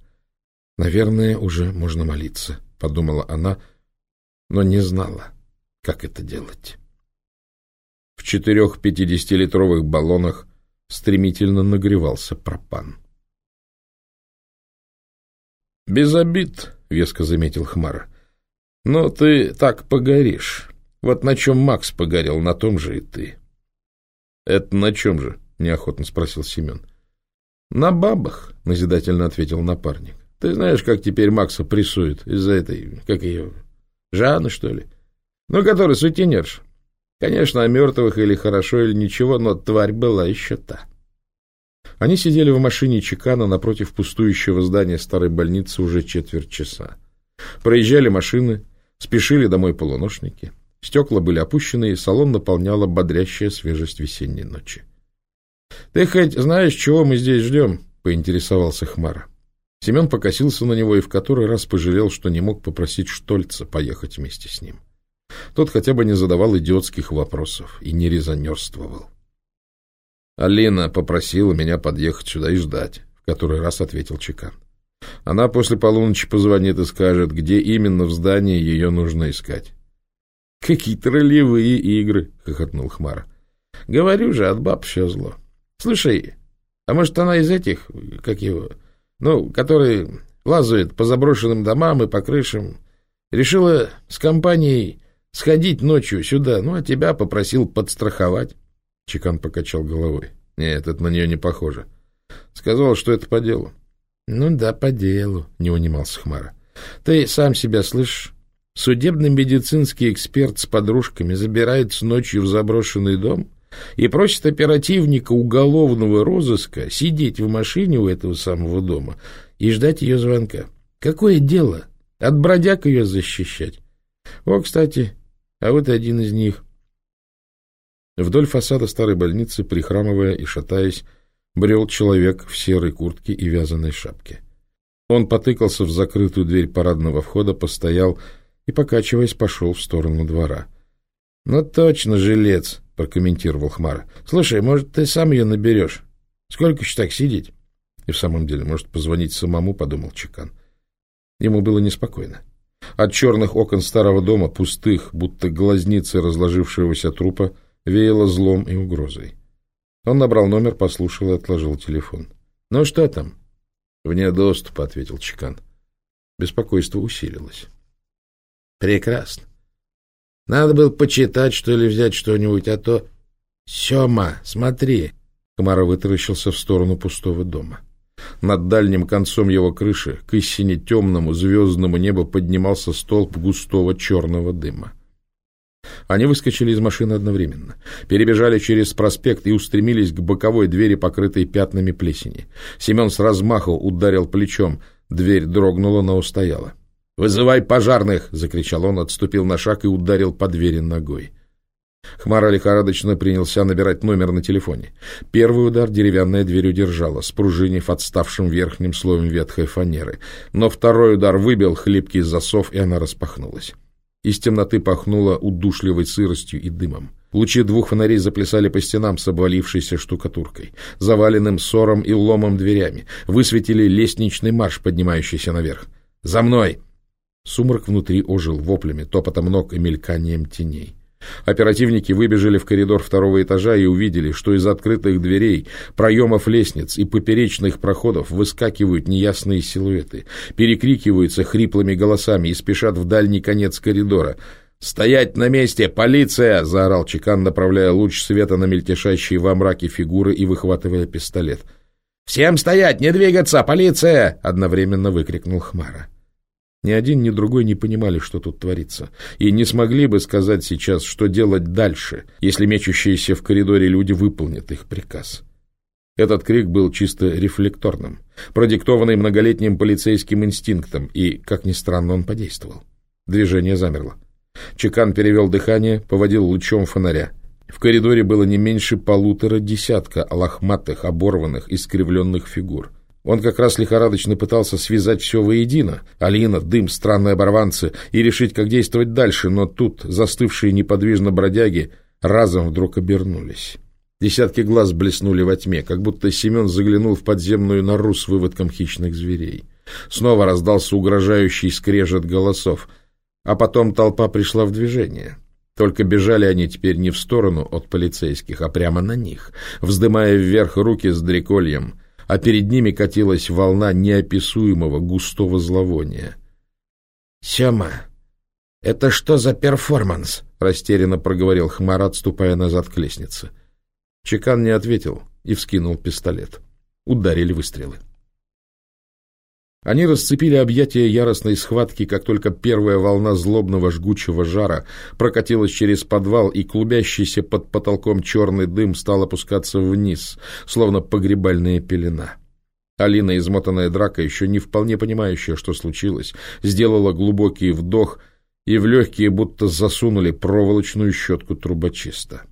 «Наверное, уже можно молиться», — подумала она, но не знала, как это делать. В четырех пятидесятилитровых баллонах стремительно нагревался пропан. «Без обид», — веско заметил Хмара. «Но ты так погоришь. Вот на чем Макс погорел, на том же и ты». — Это на чем же? — неохотно спросил Семен. — На бабах, — назидательно ответил напарник. — Ты знаешь, как теперь Макса прессуют из-за этой, как ее, Жанны, что ли? Ну, который сутенерш. Конечно, о мертвых или хорошо, или ничего, но тварь была еще та. Они сидели в машине Чекана напротив пустующего здания старой больницы уже четверть часа. Проезжали машины, спешили домой полуношники. Стекла были опущены, и салон наполняла бодрящая свежесть весенней ночи. — Ты хоть знаешь, чего мы здесь ждем? — поинтересовался Хмара. Семен покосился на него и в который раз пожалел, что не мог попросить Штольца поехать вместе с ним. Тот хотя бы не задавал идиотских вопросов и не резонерствовал. «Алина попросила меня подъехать сюда и ждать», — в который раз ответил Чекан. «Она после полуночи позвонит и скажет, где именно в здании ее нужно искать. Какие-то ролевые игры, хохотнул Хмара. Говорю же, от баб все зло. Слушай, а может она из этих, как его, ну, которые лазают по заброшенным домам и по крышам, решила с компанией сходить ночью сюда, ну, а тебя попросил подстраховать. Чекан покачал головой. Нет, это на нее не похоже. Сказал, что это по делу. Ну да, по делу, не унимался Хмара. Ты сам себя слышишь? Судебно-медицинский эксперт с подружками забирается ночью в заброшенный дом и просит оперативника уголовного розыска сидеть в машине у этого самого дома и ждать ее звонка. Какое дело? От бродяг ее защищать. О, кстати, а вот один из них. Вдоль фасада старой больницы, прихрамывая и шатаясь, брел человек в серой куртке и вязаной шапке. Он потыкался в закрытую дверь парадного входа, постоял и, покачиваясь, пошел в сторону двора. — Ну точно, жилец, — прокомментировал Хмара. — Слушай, может, ты сам ее наберешь? Сколько еще так сидеть? И в самом деле, может, позвонить самому, — подумал Чекан. Ему было неспокойно. От черных окон старого дома, пустых, будто глазницы разложившегося трупа, веяло злом и угрозой. Он набрал номер, послушал и отложил телефон. — Ну что там? — Вне доступа, — ответил Чекан. Беспокойство усилилось. Прекрасно. Надо было почитать, что ли, взять что-нибудь, а то... Сема, смотри. Комара вытаращился в сторону пустого дома. Над дальним концом его крыши к истине темному звездному небу поднимался столб густого черного дыма. Они выскочили из машины одновременно, перебежали через проспект и устремились к боковой двери, покрытой пятнами плесени. Семен с размаху ударил плечом, дверь дрогнула, но устояла. «Вызывай пожарных!» — закричал он, отступил на шаг и ударил по двери ногой. Хмара лихорадочно принялся набирать номер на телефоне. Первый удар деревянная дверь удержала, спружинив отставшим верхним слоем ветхой фанеры. Но второй удар выбил хлипкий засов, и она распахнулась. Из темноты пахнуло удушливой сыростью и дымом. Лучи двух фонарей заплясали по стенам с обвалившейся штукатуркой, заваленным ссором и ломом дверями, высветили лестничный марш, поднимающийся наверх. «За мной!» Сумрак внутри ожил воплями, топотом ног и мельканием теней. Оперативники выбежали в коридор второго этажа и увидели, что из открытых дверей, проемов лестниц и поперечных проходов выскакивают неясные силуэты, перекрикиваются хриплыми голосами и спешат в дальний конец коридора. «Стоять на месте! Полиция!» — заорал Чекан, направляя луч света на мельтешащие во мраке фигуры и выхватывая пистолет. «Всем стоять! Не двигаться! Полиция!» — одновременно выкрикнул Хмара. Ни один, ни другой не понимали, что тут творится, и не смогли бы сказать сейчас, что делать дальше, если мечущиеся в коридоре люди выполнят их приказ. Этот крик был чисто рефлекторным, продиктованный многолетним полицейским инстинктом, и, как ни странно, он подействовал. Движение замерло. Чекан перевел дыхание, поводил лучом фонаря. В коридоре было не меньше полутора десятка лохматых, оборванных, искривленных фигур — он как раз лихорадочно пытался связать все воедино, Алина, дым, странные оборванцы, и решить, как действовать дальше, но тут застывшие неподвижно бродяги разом вдруг обернулись. Десятки глаз блеснули во тьме, как будто Семен заглянул в подземную нору с выводком хищных зверей. Снова раздался угрожающий скрежет голосов, а потом толпа пришла в движение. Только бежали они теперь не в сторону от полицейских, а прямо на них, вздымая вверх руки с дрекольем — а перед ними катилась волна неописуемого густого зловония. «Сема, это что за перформанс?» — растерянно проговорил Хмар, отступая назад к лестнице. Чекан не ответил и вскинул пистолет. Ударили выстрелы. Они расцепили объятия яростной схватки, как только первая волна злобного жгучего жара прокатилась через подвал, и клубящийся под потолком черный дым стал опускаться вниз, словно погребальная пелена. Алина, измотанная драка, еще не вполне понимающая, что случилось, сделала глубокий вдох, и в легкие будто засунули проволочную щетку трубочиста.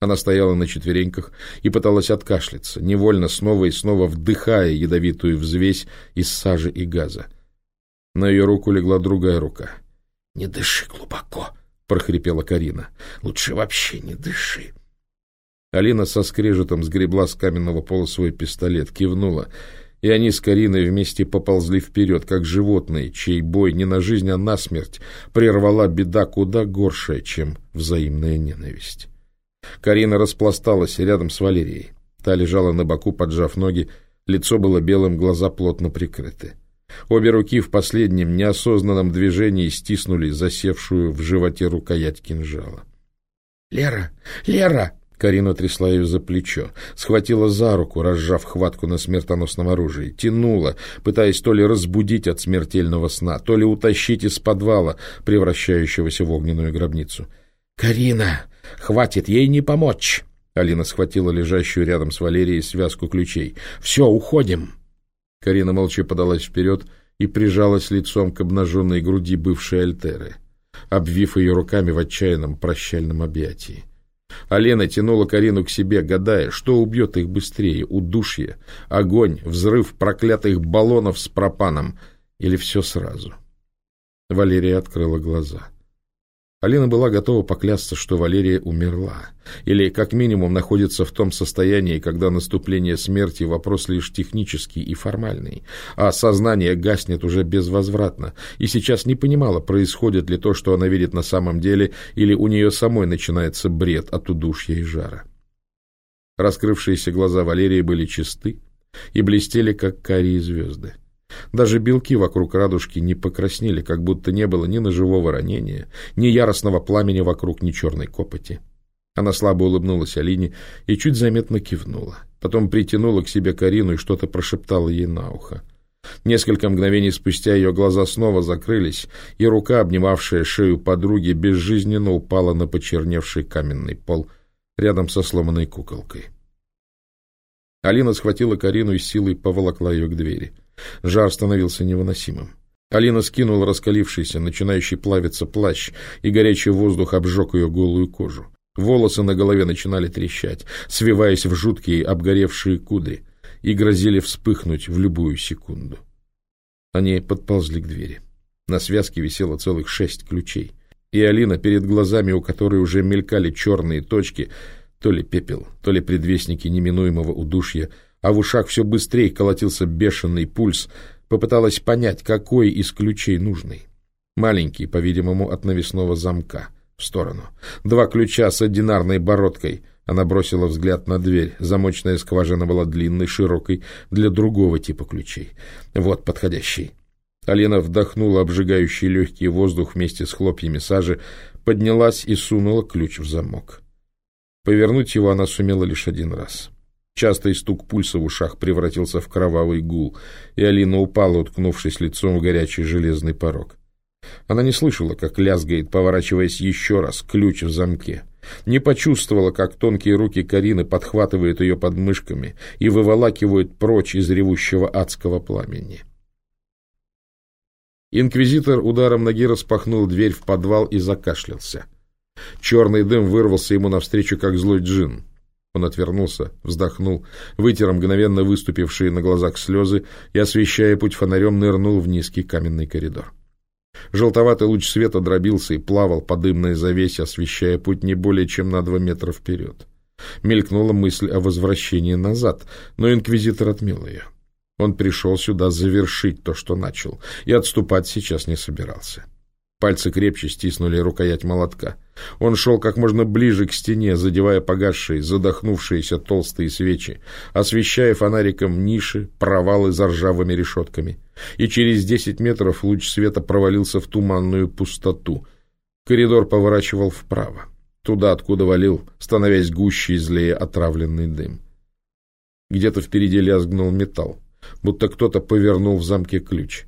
Она стояла на четвереньках и пыталась откашляться, невольно снова и снова вдыхая ядовитую взвесь из сажи и газа. На ее руку легла другая рука. — Не дыши глубоко, — прохрипела Карина. — Лучше вообще не дыши. Алина со скрежетом сгребла с каменного пола свой пистолет, кивнула и они с Кариной вместе поползли вперед, как животные, чей бой не на жизнь, а на смерть прервала беда куда горшая, чем взаимная ненависть. Карина распласталась рядом с Валерией. Та лежала на боку, поджав ноги, лицо было белым, глаза плотно прикрыты. Обе руки в последнем неосознанном движении стиснули засевшую в животе рукоять кинжала. «Лера! Лера!» Карина трясла ее за плечо, схватила за руку, разжав хватку на смертоносном оружии, тянула, пытаясь то ли разбудить от смертельного сна, то ли утащить из подвала, превращающегося в огненную гробницу. «Карина! Хватит ей не помочь!» Алина схватила лежащую рядом с Валерией связку ключей. «Все, уходим!» Карина молча подалась вперед и прижалась лицом к обнаженной груди бывшей Альтеры, обвив ее руками в отчаянном прощальном объятии. А Лена тянула Карину к себе, гадая, что убьет их быстрее, удушье, огонь, взрыв проклятых баллонов с пропаном или все сразу. Валерия открыла глаза. Алина была готова поклясться, что Валерия умерла, или как минимум находится в том состоянии, когда наступление смерти – вопрос лишь технический и формальный, а сознание гаснет уже безвозвратно, и сейчас не понимала, происходит ли то, что она видит на самом деле, или у нее самой начинается бред от удушья и жара. Раскрывшиеся глаза Валерии были чисты и блестели, как карие звезды. Даже белки вокруг радужки не покраснели, как будто не было ни ножевого ранения, ни яростного пламени вокруг, ни черной копоти. Она слабо улыбнулась Алине и чуть заметно кивнула. Потом притянула к себе Карину и что-то прошептала ей на ухо. Несколько мгновений спустя ее глаза снова закрылись, и рука, обнимавшая шею подруги, безжизненно упала на почерневший каменный пол рядом со сломанной куколкой. Алина схватила Карину и силой поволокла ее к двери. — Жар становился невыносимым. Алина скинула раскалившийся, начинающий плавиться плащ, и горячий воздух обжег ее голую кожу. Волосы на голове начинали трещать, свиваясь в жуткие обгоревшие кудри, и грозили вспыхнуть в любую секунду. Они подползли к двери. На связке висело целых шесть ключей. И Алина, перед глазами у которой уже мелькали черные точки, то ли пепел, то ли предвестники неминуемого удушья, а в ушах все быстрее колотился бешеный пульс, попыталась понять, какой из ключей нужный. Маленький, по-видимому, от навесного замка. В сторону. Два ключа с одинарной бородкой. Она бросила взгляд на дверь. Замочная скважина была длинной, широкой, для другого типа ключей. Вот подходящий. Алена вдохнула обжигающий легкий воздух вместе с хлопьями сажи, поднялась и сунула ключ в замок. Повернуть его она сумела лишь один раз. Частый стук пульса в ушах превратился в кровавый гул, и Алина упала, уткнувшись лицом в горячий железный порог. Она не слышала, как лязгает, поворачиваясь еще раз, ключ в замке. Не почувствовала, как тонкие руки Карины подхватывают ее подмышками и выволакивают прочь из ревущего адского пламени. Инквизитор ударом ноги распахнул дверь в подвал и закашлялся. Черный дым вырвался ему навстречу, как злой джин. Он отвернулся, вздохнул, вытер мгновенно выступившие на глазах слезы и, освещая путь фонарем, нырнул в низкий каменный коридор. Желтоватый луч света дробился и плавал по дымной завесе, освещая путь не более чем на два метра вперед. Мелькнула мысль о возвращении назад, но инквизитор отмел ее. Он пришел сюда завершить то, что начал, и отступать сейчас не собирался. Пальцы крепче стиснули рукоять молотка. Он шел как можно ближе к стене, задевая погасшие, задохнувшиеся толстые свечи, освещая фонариком ниши, провалы за ржавыми решетками. И через десять метров луч света провалился в туманную пустоту. Коридор поворачивал вправо, туда, откуда валил, становясь гуще и злее отравленный дым. Где-то впереди лязгнул металл, будто кто-то повернул в замке ключ.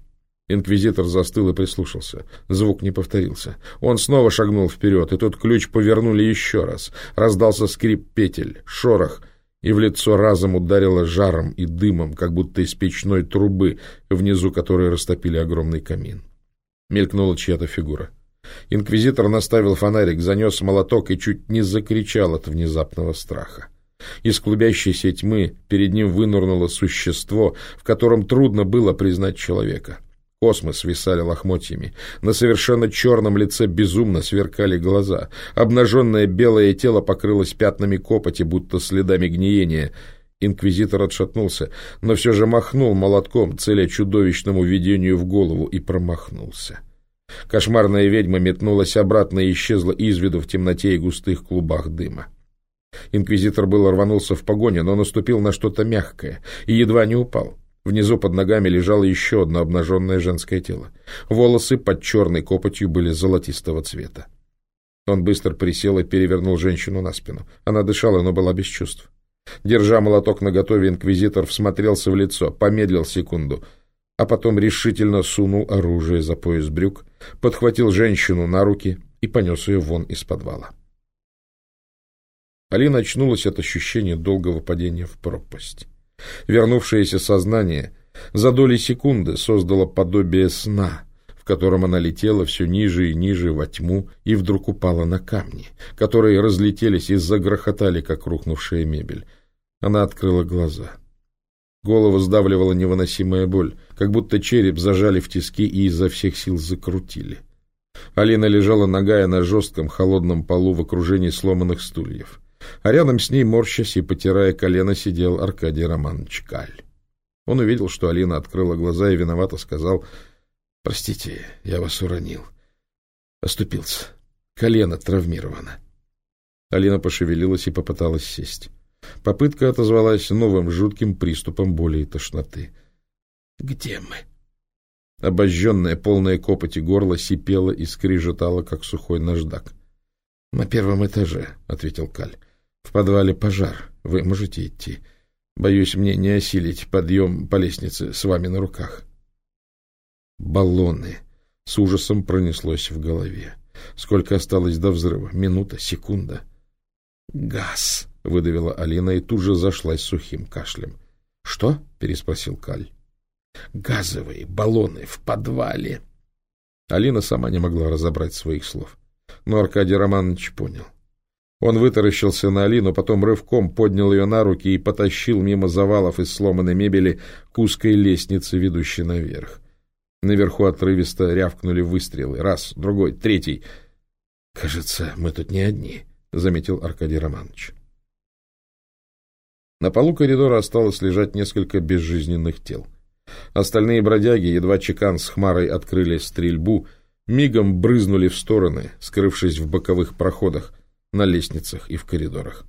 Инквизитор застыл и прислушался. Звук не повторился. Он снова шагнул вперед, и тот ключ повернули еще раз. Раздался скрип петель, шорох, и в лицо разом ударило жаром и дымом, как будто из печной трубы, внизу которой растопили огромный камин. Мелькнула чья-то фигура. Инквизитор наставил фонарик, занес молоток и чуть не закричал от внезапного страха. Из клубящейся тьмы перед ним вынырнуло существо, в котором трудно было признать человека — Космы свисали лохмотьями. На совершенно черном лице безумно сверкали глаза. Обнаженное белое тело покрылось пятнами копоти, будто следами гниения. Инквизитор отшатнулся, но все же махнул молотком, целя чудовищному видению в голову, и промахнулся. Кошмарная ведьма метнулась обратно и исчезла из виду в темноте и густых клубах дыма. Инквизитор был рванулся в погоню, но наступил на что-то мягкое и едва не упал. Внизу под ногами лежало еще одно обнаженное женское тело. Волосы под черной копотью были золотистого цвета. Он быстро присел и перевернул женщину на спину. Она дышала, но была без чувств. Держа молоток наготове, инквизитор всмотрелся в лицо, помедлил секунду, а потом решительно сунул оружие за пояс брюк, подхватил женщину на руки и понес ее вон из подвала. Алина очнулась от ощущения долгого падения в пропасть. Вернувшееся сознание за доли секунды создало подобие сна, в котором она летела все ниже и ниже во тьму и вдруг упала на камни, которые разлетелись и загрохотали, как рухнувшая мебель. Она открыла глаза. Голову сдавливала невыносимая боль, как будто череп зажали в тиски и изо всех сил закрутили. Алина лежала ногая на жестком холодном полу в окружении сломанных стульев а рядом с ней, морщась и потирая колено, сидел Аркадий Романович Каль. Он увидел, что Алина открыла глаза и виновато сказал, «Простите, я вас уронил. Оступился. Колено травмировано». Алина пошевелилась и попыталась сесть. Попытка отозвалась новым жутким приступом боли и тошноты. «Где мы?» Обожженное, полное копоти горло сипело и скрижетало, как сухой наждак. — На первом этаже, — ответил Каль. В подвале пожар. Вы можете идти. Боюсь, мне не осилить подъем по лестнице с вами на руках. Баллоны. С ужасом пронеслось в голове. Сколько осталось до взрыва? Минута? Секунда? Газ, выдавила Алина и тут же зашлась сухим кашлем. Что? переспросил Каль. Газовые баллоны в подвале. Алина сама не могла разобрать своих слов. Но Аркадий Романович понял. Он вытаращился на Алину, потом рывком поднял ее на руки и потащил мимо завалов из сломанной мебели к узкой лестнице, ведущей наверх. Наверху отрывисто рявкнули выстрелы. Раз, другой, третий. — Кажется, мы тут не одни, — заметил Аркадий Романович. На полу коридора осталось лежать несколько безжизненных тел. Остальные бродяги, едва чекан с хмарой открыли стрельбу, мигом брызнули в стороны, скрывшись в боковых проходах, на лестницах и в коридорах.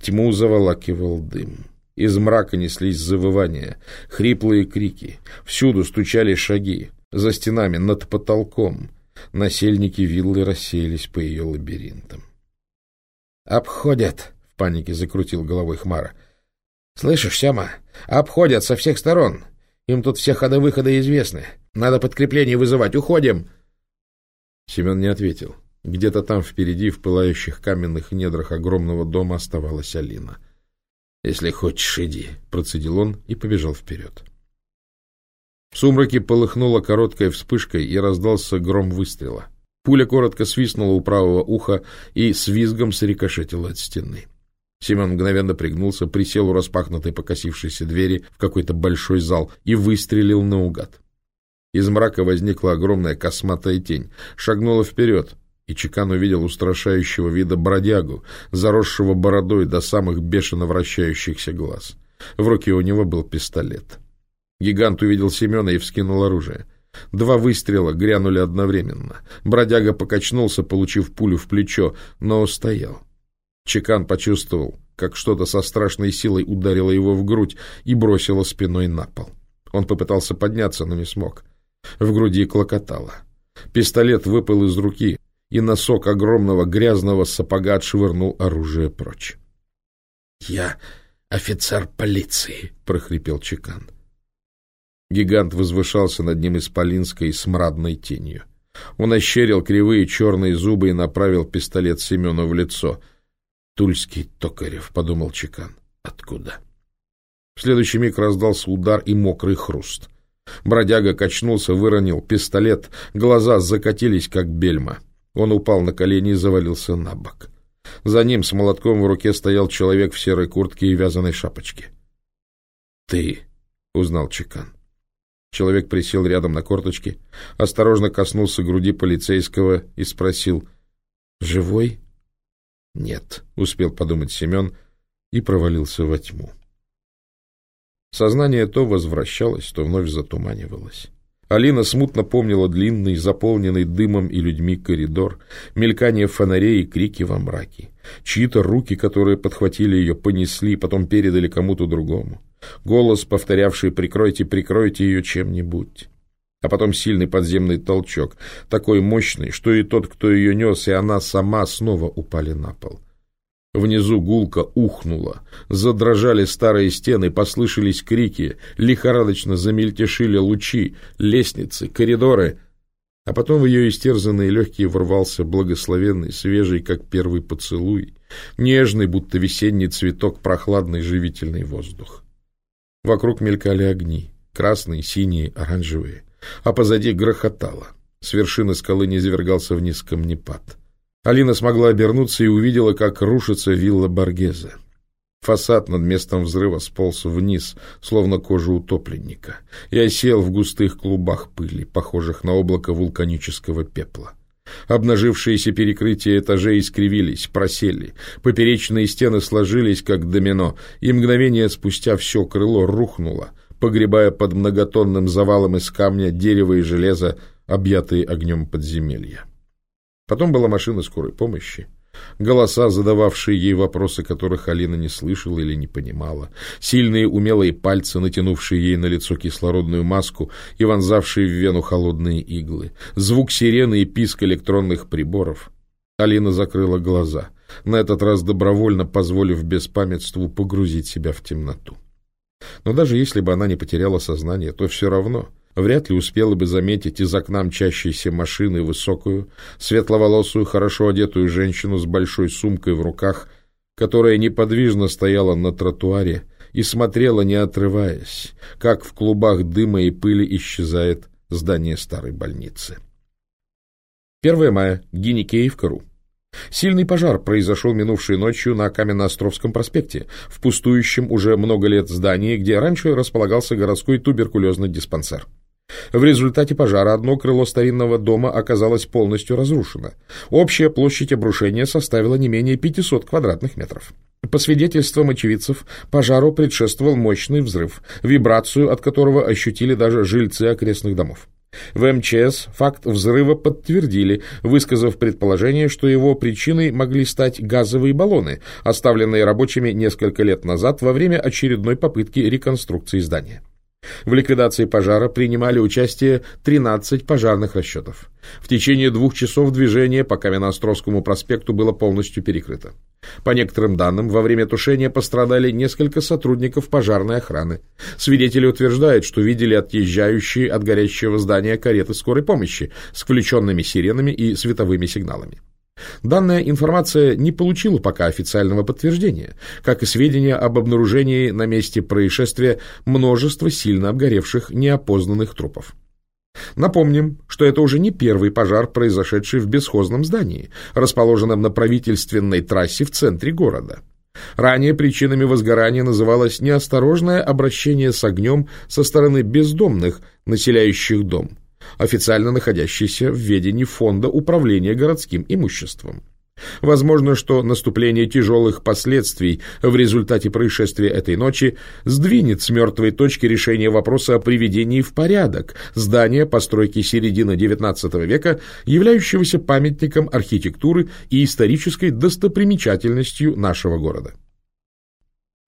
Тьму заволакивал дым. Из мрака неслись завывания, хриплые крики. Всюду стучали шаги. За стенами, над потолком. Насельники виллы рассеялись по ее лабиринтам. «Обходят!» — в панике закрутил головой Хмара. «Слышишь, Сема? Обходят со всех сторон. Им тут все ходы-выходы известны. Надо подкрепление вызывать. Уходим!» Семен не ответил. Где-то там впереди, в пылающих каменных недрах огромного дома, оставалась Алина. «Если хочешь, иди», — процедил он и побежал вперед. В сумраке полыхнула короткая вспышкой и раздался гром выстрела. Пуля коротко свистнула у правого уха и с визгом срикошетила от стены. Семен мгновенно пригнулся, присел у распахнутой покосившейся двери в какой-то большой зал и выстрелил наугад. Из мрака возникла огромная косматая тень, шагнула вперед, и Чекан увидел устрашающего вида бродягу, заросшего бородой до самых бешено вращающихся глаз. В руке у него был пистолет. Гигант увидел Семена и вскинул оружие. Два выстрела грянули одновременно. Бродяга покачнулся, получив пулю в плечо, но устоял. Чекан почувствовал, как что-то со страшной силой ударило его в грудь и бросило спиной на пол. Он попытался подняться, но не смог. В груди клокотало. Пистолет выпал из руки, и носок огромного грязного сапога отшвырнул оружие прочь. — Я офицер полиции, — прохрипел Чекан. Гигант возвышался над ним исполинской смрадной тенью. Он ощерил кривые черные зубы и направил пистолет Семену в лицо. «Тульский Токарев», — подумал Чекан. «Откуда?» В следующий миг раздался удар и мокрый хруст. Бродяга качнулся, выронил пистолет, глаза закатились, как бельма. Он упал на колени и завалился на бок. За ним с молотком в руке стоял человек в серой куртке и вязаной шапочке. «Ты!» — узнал Чекан. Человек присел рядом на корточки, осторожно коснулся груди полицейского и спросил «Живой?» «Нет», — успел подумать Семен и провалился во тьму. Сознание то возвращалось, то вновь затуманивалось. Алина смутно помнила длинный, заполненный дымом и людьми коридор, мелькание фонарей и крики во мраке. Чьи-то руки, которые подхватили ее, понесли, потом передали кому-то другому. Голос, повторявший «прикройте, прикройте ее чем-нибудь». А потом сильный подземный толчок, такой мощный, что и тот, кто ее нес, и она сама снова упали на пол. Внизу гулко ухнуло, задрожали старые стены, послышались крики, лихорадочно замельтешили лучи, лестницы, коридоры. А потом в ее истерзанные легкие ворвался благословенный, свежий, как первый поцелуй, нежный, будто весенний цветок, прохладный живительный воздух. Вокруг мелькали огни, красные, синие, оранжевые, а позади грохотало. С вершины скалы низвергался вниз камнепад. Алина смогла обернуться и увидела, как рушится вилла Баргеза. Фасад над местом взрыва сполз вниз, словно кожа утопленника, и осел в густых клубах пыли, похожих на облако вулканического пепла. Обнажившиеся перекрытия этажей искривились, просели, поперечные стены сложились, как домино, и мгновение спустя все крыло рухнуло, погребая под многотонным завалом из камня дерево и железо, объятые огнем подземелья. Потом была машина скорой помощи. Голоса, задававшие ей вопросы, которых Алина не слышала или не понимала. Сильные умелые пальцы, натянувшие ей на лицо кислородную маску и вонзавшие в вену холодные иглы. Звук сирены и писк электронных приборов. Алина закрыла глаза, на этот раз добровольно позволив беспамятству погрузить себя в темноту. Но даже если бы она не потеряла сознание, то все равно вряд ли успела бы заметить из окна мчащейся машины высокую, светловолосую, хорошо одетую женщину с большой сумкой в руках, которая неподвижно стояла на тротуаре и смотрела, не отрываясь, как в клубах дыма и пыли исчезает здание старой больницы. 1 мая. Гиникеевка.ру Сильный пожар произошел минувшей ночью на Каменноостровском проспекте, в пустующем уже много лет здании, где раньше располагался городской туберкулезный диспансер. В результате пожара одно крыло старинного дома оказалось полностью разрушено. Общая площадь обрушения составила не менее 500 квадратных метров. По свидетельствам очевидцев, пожару предшествовал мощный взрыв, вибрацию от которого ощутили даже жильцы окрестных домов. В МЧС факт взрыва подтвердили, высказав предположение, что его причиной могли стать газовые баллоны, оставленные рабочими несколько лет назад во время очередной попытки реконструкции здания. В ликвидации пожара принимали участие 13 пожарных расчетов. В течение двух часов движение по Каменноостровскому проспекту было полностью перекрыто. По некоторым данным, во время тушения пострадали несколько сотрудников пожарной охраны. Свидетели утверждают, что видели отъезжающие от горящего здания кареты скорой помощи с включенными сиренами и световыми сигналами. Данная информация не получила пока официального подтверждения, как и сведения об обнаружении на месте происшествия множества сильно обгоревших неопознанных трупов. Напомним, что это уже не первый пожар, произошедший в бесхозном здании, расположенном на правительственной трассе в центре города. Ранее причинами возгорания называлось неосторожное обращение с огнем со стороны бездомных, населяющих дом, официально находящийся в ведении Фонда управления городским имуществом. Возможно, что наступление тяжелых последствий в результате происшествия этой ночи сдвинет с мертвой точки решения вопроса о приведении в порядок здания постройки середины XIX века, являющегося памятником архитектуры и исторической достопримечательностью нашего города.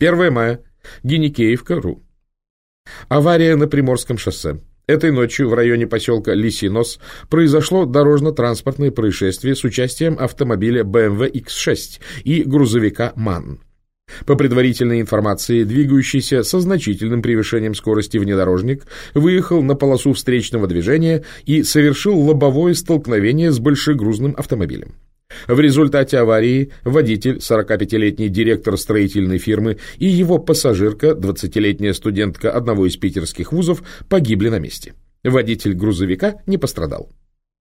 1 мая. Геникеевка.ру Авария на Приморском шоссе. Этой ночью в районе поселка Лисинос произошло дорожно-транспортное происшествие с участием автомобиля BMW X6 и грузовика МАН. По предварительной информации, двигающийся со значительным превышением скорости внедорожник выехал на полосу встречного движения и совершил лобовое столкновение с большегрузным автомобилем. В результате аварии водитель, 45-летний директор строительной фирмы и его пассажирка, 20-летняя студентка одного из питерских вузов, погибли на месте. Водитель грузовика не пострадал.